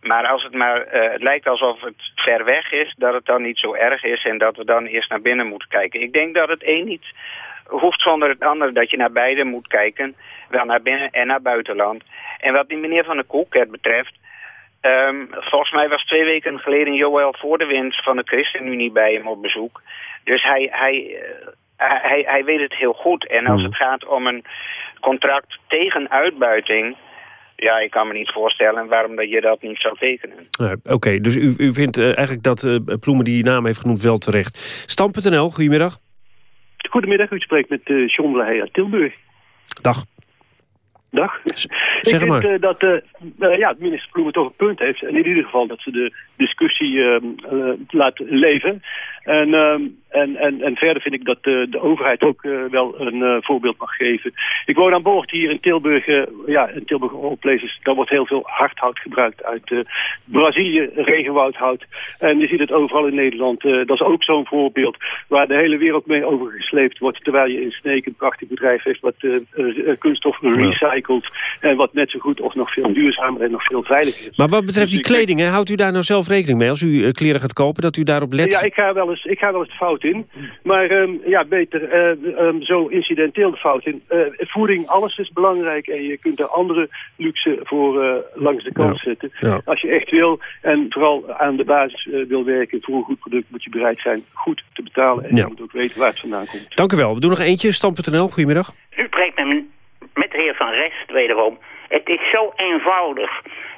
Speaker 21: Maar als het maar, uh, het lijkt alsof het ver weg is, dat het dan niet zo erg is... en dat we dan eerst naar binnen moeten kijken. Ik denk dat het een niet hoeft zonder het andere dat je naar beide moet kijken. Wel naar binnen en naar buitenland. En wat die meneer van de Koelkert betreft... Um, volgens mij was twee weken geleden Joël voor de winst van de ChristenUnie bij hem op bezoek. Dus hij, hij, hij, hij weet het heel goed. En als het gaat om een contract tegen uitbuiting... Ja, ik kan me niet voorstellen waarom dat je dat niet zou tekenen.
Speaker 2: Uh, Oké, okay, dus u, u vindt uh, eigenlijk dat uh, Ploemen die naam heeft genoemd wel terecht. Stam.nl, goedemiddag.
Speaker 28: Goedemiddag, u spreekt met uh, John uit Tilburg.
Speaker 2: Dag.
Speaker 28: Dag.
Speaker 2: Zeg
Speaker 28: ik vind uh, dat uh, uh, ja, minister Ploemen toch een punt heeft. En in ieder geval dat ze de discussie laat leven. En, ehm, en, en, en verder vind ik dat de, de overheid ook wel een voorbeeld mag geven. Ik woon aan boord hier in Tilburg. ja, in Tilburg Places, daar wordt heel veel hardhout gebruikt uit Brazilië, regenwoudhout. En je ziet het overal in Nederland. dat is ook zo'n voorbeeld waar de hele wereld mee overgesleept wordt. Terwijl je in Sneek een prachtig bedrijf heeft wat kunststof recycelt. En wat net zo goed of nog veel duurzamer en nog veel veiliger is.
Speaker 2: Maar wat betreft die kleding, hè, houdt u daar nou zelf rekening mee? Als u kleren gaat kopen, dat u daarop let?
Speaker 28: Ja, ik ga wel eens, ik ga wel eens de fout in. Maar um, ja, beter uh, um, zo incidenteel de fout in. Uh, voeding, alles is belangrijk. En je kunt er andere luxe voor langs de kant
Speaker 2: ja.
Speaker 28: zetten.
Speaker 2: Ja.
Speaker 28: Als je echt wil en vooral aan de basis wil werken voor een goed product... moet je bereid zijn goed te betalen. En
Speaker 2: Ja.
Speaker 28: je moet ook weten waar het vandaan komt.
Speaker 2: Dank u wel. We doen nog eentje. Stam.nl, goedemiddag.
Speaker 29: U spreekt met, met de heer Van Rest wederom. Het is zo eenvoudig.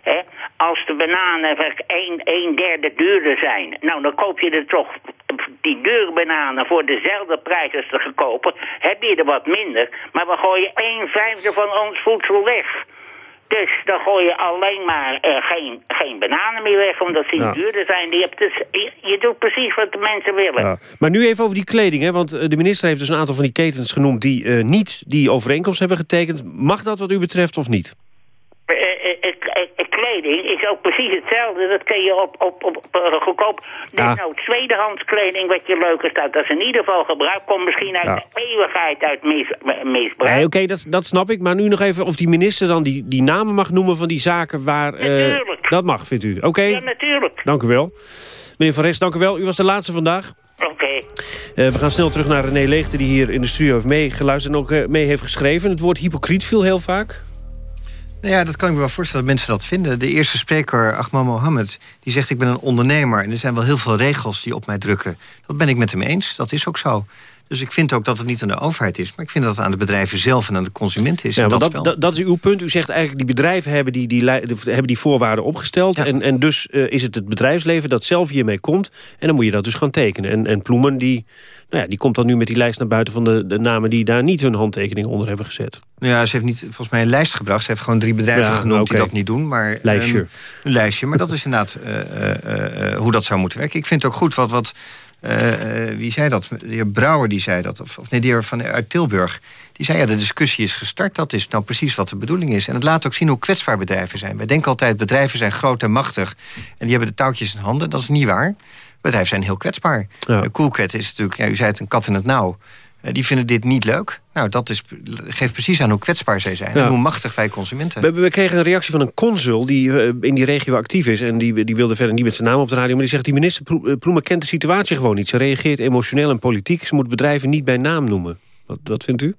Speaker 29: Hè? Als de bananen een, een derde duurder zijn... nou, dan koop je er toch die dure bananen voor dezelfde prijs als de goedkope. Heb je er wat minder, maar we gooien een vijfde van ons voedsel weg. Dus dan gooi je alleen maar eh, geen, geen bananen meer weg, omdat ze
Speaker 2: Ja.
Speaker 29: duurder zijn. Je, hebt dus, je, je doet precies wat de mensen willen.
Speaker 2: Ja. Maar nu even over die kleding, hè? want eh, de minister heeft dus een aantal van die ketens genoemd... die eh, niet die overeenkomst hebben getekend. Mag dat wat u betreft of niet?
Speaker 29: Eh, eh, eh, eh, eh, kleding is ook precies hetzelfde. Dat kun je op, op, op, op goedkoop...
Speaker 2: Ja.
Speaker 29: Desnoods tweedehands kleding wat je leuker staat. Dat is in ieder geval gebruikt. Komt misschien uit
Speaker 2: Ja.
Speaker 29: de eeuwigheid uit mis, misbruik.
Speaker 2: Nee, oké, dat, dat snap ik. Maar nu nog even of die minister dan die, die namen mag noemen... van die zaken waar...
Speaker 29: Natuurlijk.
Speaker 2: dat mag, vindt u. Oké,
Speaker 29: Ja, natuurlijk.
Speaker 2: dank u wel. Meneer Van Rest, dank u wel. U was de laatste vandaag.
Speaker 29: Oké.
Speaker 2: Eh, we gaan snel terug naar René Leegte... die hier in de studio heeft meegeluisterd en ook eh, mee heeft geschreven. Het woord hypocriet viel heel vaak.
Speaker 22: Nou ja, dat kan ik me wel voorstellen dat mensen dat vinden. De eerste spreker, Ahmad Mohammed, die zegt... ik ben een ondernemer en er zijn wel heel veel regels die op mij drukken. Dat ben ik met hem eens, dat is ook zo. Dus ik vind ook dat het niet aan de overheid is... maar ik vind dat het aan de bedrijven zelf en aan de consument is.
Speaker 2: Ja,
Speaker 22: dat,
Speaker 2: dat, dat, dat is uw punt. U zegt eigenlijk die bedrijven hebben die, die, hebben die voorwaarden opgesteld. En, en dus eh, is het het bedrijfsleven dat zelf hiermee komt. En dan moet je dat dus gaan tekenen. En, en Ploemen die, nou ja, die komt dan nu met die lijst naar buiten... van de, de namen die daar niet hun handtekening onder hebben gezet.
Speaker 22: Nou ja, ze heeft niet volgens mij een lijst gebracht. Ze heeft gewoon drie bedrijven
Speaker 2: Ja,
Speaker 22: genoemd die dat niet doen. Maar,
Speaker 2: Lijstje.
Speaker 22: ehm, een lijstje. Maar dat is inderdaad eh, eh, hoe dat zou moeten werken. Ik vind het ook goed wat... wat eh, eh, wie zei dat? De heer Brouwer die zei dat. Of, of nee, de heer van, uit Tilburg. Die zei, ja, de discussie is gestart. Dat is nou precies wat de bedoeling is. En het laat ook zien hoe kwetsbaar bedrijven zijn. Wij denken altijd, bedrijven zijn groot en machtig. En die hebben de touwtjes in handen. Dat is niet waar. Bedrijven zijn heel kwetsbaar.
Speaker 2: Ja.
Speaker 22: Eh, Coolcat is natuurlijk, ja, u zei het, een kat in het nauw. Eh, die vinden dit niet leuk. Nou, dat is, geeft precies aan hoe kwetsbaar zij zijn.
Speaker 2: Ja.
Speaker 22: En hoe machtig wij consumenten
Speaker 2: We, we kregen een reactie van een consul die eh, in die regio actief is. En die, die wilde verder niet met zijn naam op de radio. Maar die zegt, die minister Plo- eh, Ploemen kent de situatie gewoon niet. Ze reageert emotioneel en politiek. Ze moet bedrijven niet bij naam noemen. Wat, wat vindt u?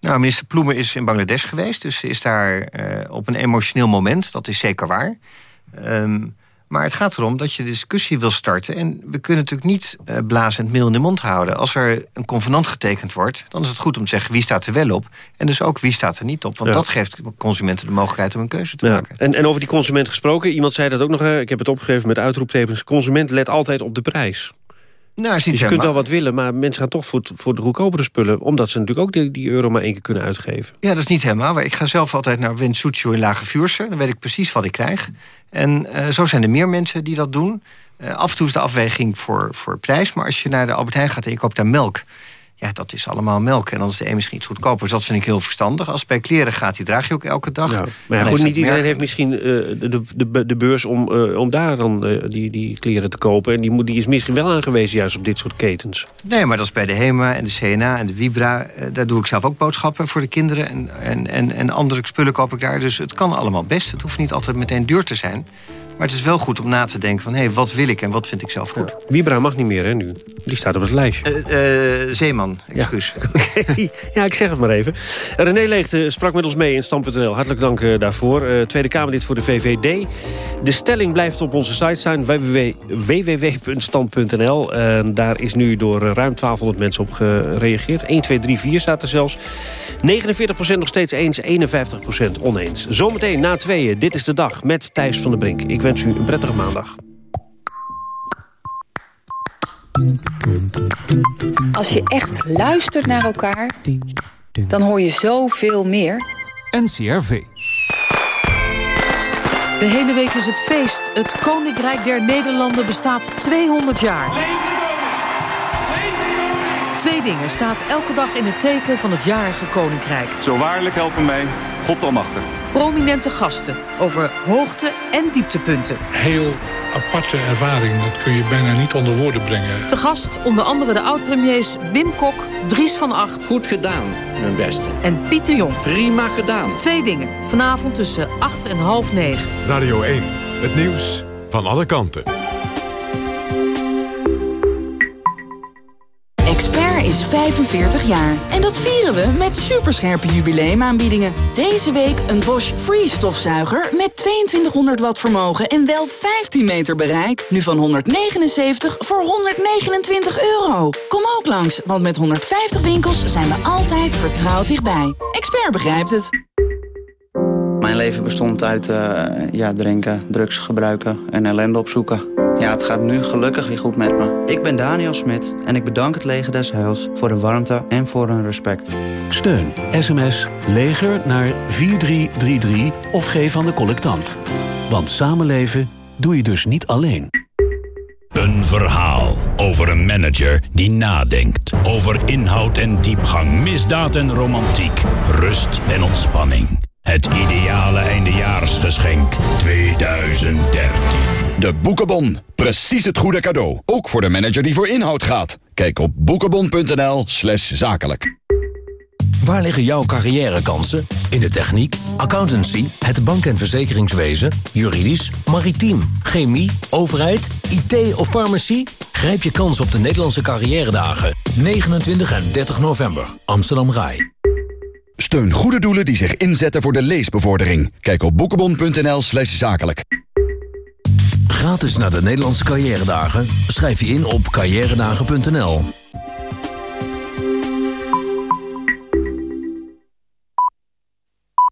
Speaker 22: Nou, minister Ploemen is in Bangladesh geweest. Dus ze is daar op een emotioneel moment. Dat is zeker waar. Ehm, maar het gaat erom dat je de discussie wil starten. En we kunnen natuurlijk niet eh blazend meel in de mond houden. Als er een convenant getekend wordt... dan is het goed om te zeggen wie staat er wel op. En dus ook wie staat er niet op. Want
Speaker 2: Ja.
Speaker 22: dat geeft consumenten de mogelijkheid om een keuze te
Speaker 2: Ja.
Speaker 22: maken.
Speaker 2: En, en over die consument gesproken. Iemand zei dat ook nog. ik heb het opgegeven met uitroeptekens. Consument let altijd op de prijs.
Speaker 22: Nou, niet
Speaker 2: dus je kunt
Speaker 22: helemaal-
Speaker 2: wel wat willen, maar mensen gaan toch voor, voor de goedkopere spullen. Omdat ze natuurlijk ook die, die euro maar één keer kunnen uitgeven.
Speaker 22: Ja, dat is niet helemaal. waar. Ik ga zelf altijd naar Winsuccio in Lage Vuurse. Dan weet ik precies wat ik krijg. En eh, zo zijn er meer mensen die dat doen. Eh, af en toe is de afweging voor, voor prijs. Maar als je naar de Albert Heijn gaat en je koopt daar melk... ja, dat is allemaal melk. En dan is de een misschien iets goedkoper. Dus dat vind ik heel verstandig. Als het bij kleren gaat, die draag je ook elke dag.
Speaker 2: Ja. Maar ja, goed, niet iedereen
Speaker 22: merk.
Speaker 2: heeft misschien eh, de, de, de beurs om, eh, om daar dan eh, die, die kleren te kopen. En die, moet, die is misschien wel aangewezen juist op dit soort ketens.
Speaker 22: Nee, maar dat is bij de HEMA en de CNA en de Vibra. Daar doe ik zelf ook boodschappen voor de kinderen. En, en, en, en andere spullen koop ik daar. Dus het kan allemaal best. Het hoeft niet altijd meteen duur te zijn. Maar het is wel goed om na te denken van... hé, hey, wat wil ik en wat vind ik zelf goed?
Speaker 2: Vibra mag niet meer, hè, nu. Die staat op het lijstje.
Speaker 22: Eh, eh, Zeeman, excuus. [LAUGHS]
Speaker 2: ja, ik zeg het maar even. René Leegte sprak met ons mee in Stand.nl. Hartelijk dank eh, daarvoor. Eh, Tweede Kamerlid voor de VVD. De stelling blijft op onze site staan. www- www.stand.nl. Eh, daar is nu door eh, ruim 1200 mensen op gereageerd. 1, 2, 3, 4 staat er zelfs. 49% nog steeds eens, 51% oneens. Zometeen na tweeën, dit is de dag met Thijs van der Brink. Ik wens u een prettige maandag.
Speaker 30: Als je echt luistert naar elkaar, dan hoor je zoveel meer.
Speaker 31: NCRV.
Speaker 32: De hele week is het feest. Het Koninkrijk der Nederlanden bestaat 200 jaar. Twee dingen staat elke dag in het teken van het jarige Koninkrijk.
Speaker 33: Zo waarlijk helpen mij, God almachtig.
Speaker 32: Prominente gasten over hoogte- en dieptepunten.
Speaker 34: Heel aparte ervaring, dat kun je bijna niet onder woorden brengen.
Speaker 32: Te gast onder andere de oud-premiers Wim Kok, Dries van Acht...
Speaker 35: Goed gedaan, mijn beste.
Speaker 32: en Piet de Jong.
Speaker 35: Prima gedaan.
Speaker 32: Twee dingen, vanavond tussen 8 en half 9.
Speaker 1: Radio 1, het nieuws van alle kanten.
Speaker 36: 45 jaar. En dat vieren we met superscherpe jubileumaanbiedingen. Deze week een Bosch Free stofzuiger met 2200 watt vermogen en wel 15 meter bereik. Nu van 179 voor 129 euro. Kom ook langs, want met 150 winkels zijn we altijd vertrouwd dichtbij. Expert begrijpt het.
Speaker 37: Mijn leven bestond uit eh, ja, drinken, drugs gebruiken en ellende opzoeken.
Speaker 31: Ja, het gaat nu gelukkig weer goed met me. Ik ben Daniel Smit en ik bedank het Leger des Heils voor de warmte en voor hun respect.
Speaker 38: Steun sms leger naar 4333 of geef aan de collectant. Want samenleven doe je dus niet alleen.
Speaker 39: Een verhaal over een manager die nadenkt. Over inhoud en diepgang, misdaad en romantiek, rust en ontspanning. Het ideale eindejaarsgeschenk 2013.
Speaker 40: De Boekenbon. Precies het goede cadeau. Ook voor de manager die voor inhoud gaat. Kijk op boekenbon.nl slash zakelijk.
Speaker 41: Waar liggen jouw carrièrekansen? In de techniek, accountancy, het bank- en verzekeringswezen, juridisch, maritiem, chemie, overheid, IT of farmacie? Grijp je kans op de Nederlandse carrièredagen. 29 en 30 november, Amsterdam Rai.
Speaker 40: Steun goede doelen die zich inzetten voor de leesbevordering. Kijk op boekenbon.nl slash zakelijk.
Speaker 41: Gratis naar de Nederlandse carrièredagen? Schrijf je in op carrièredagen.nl.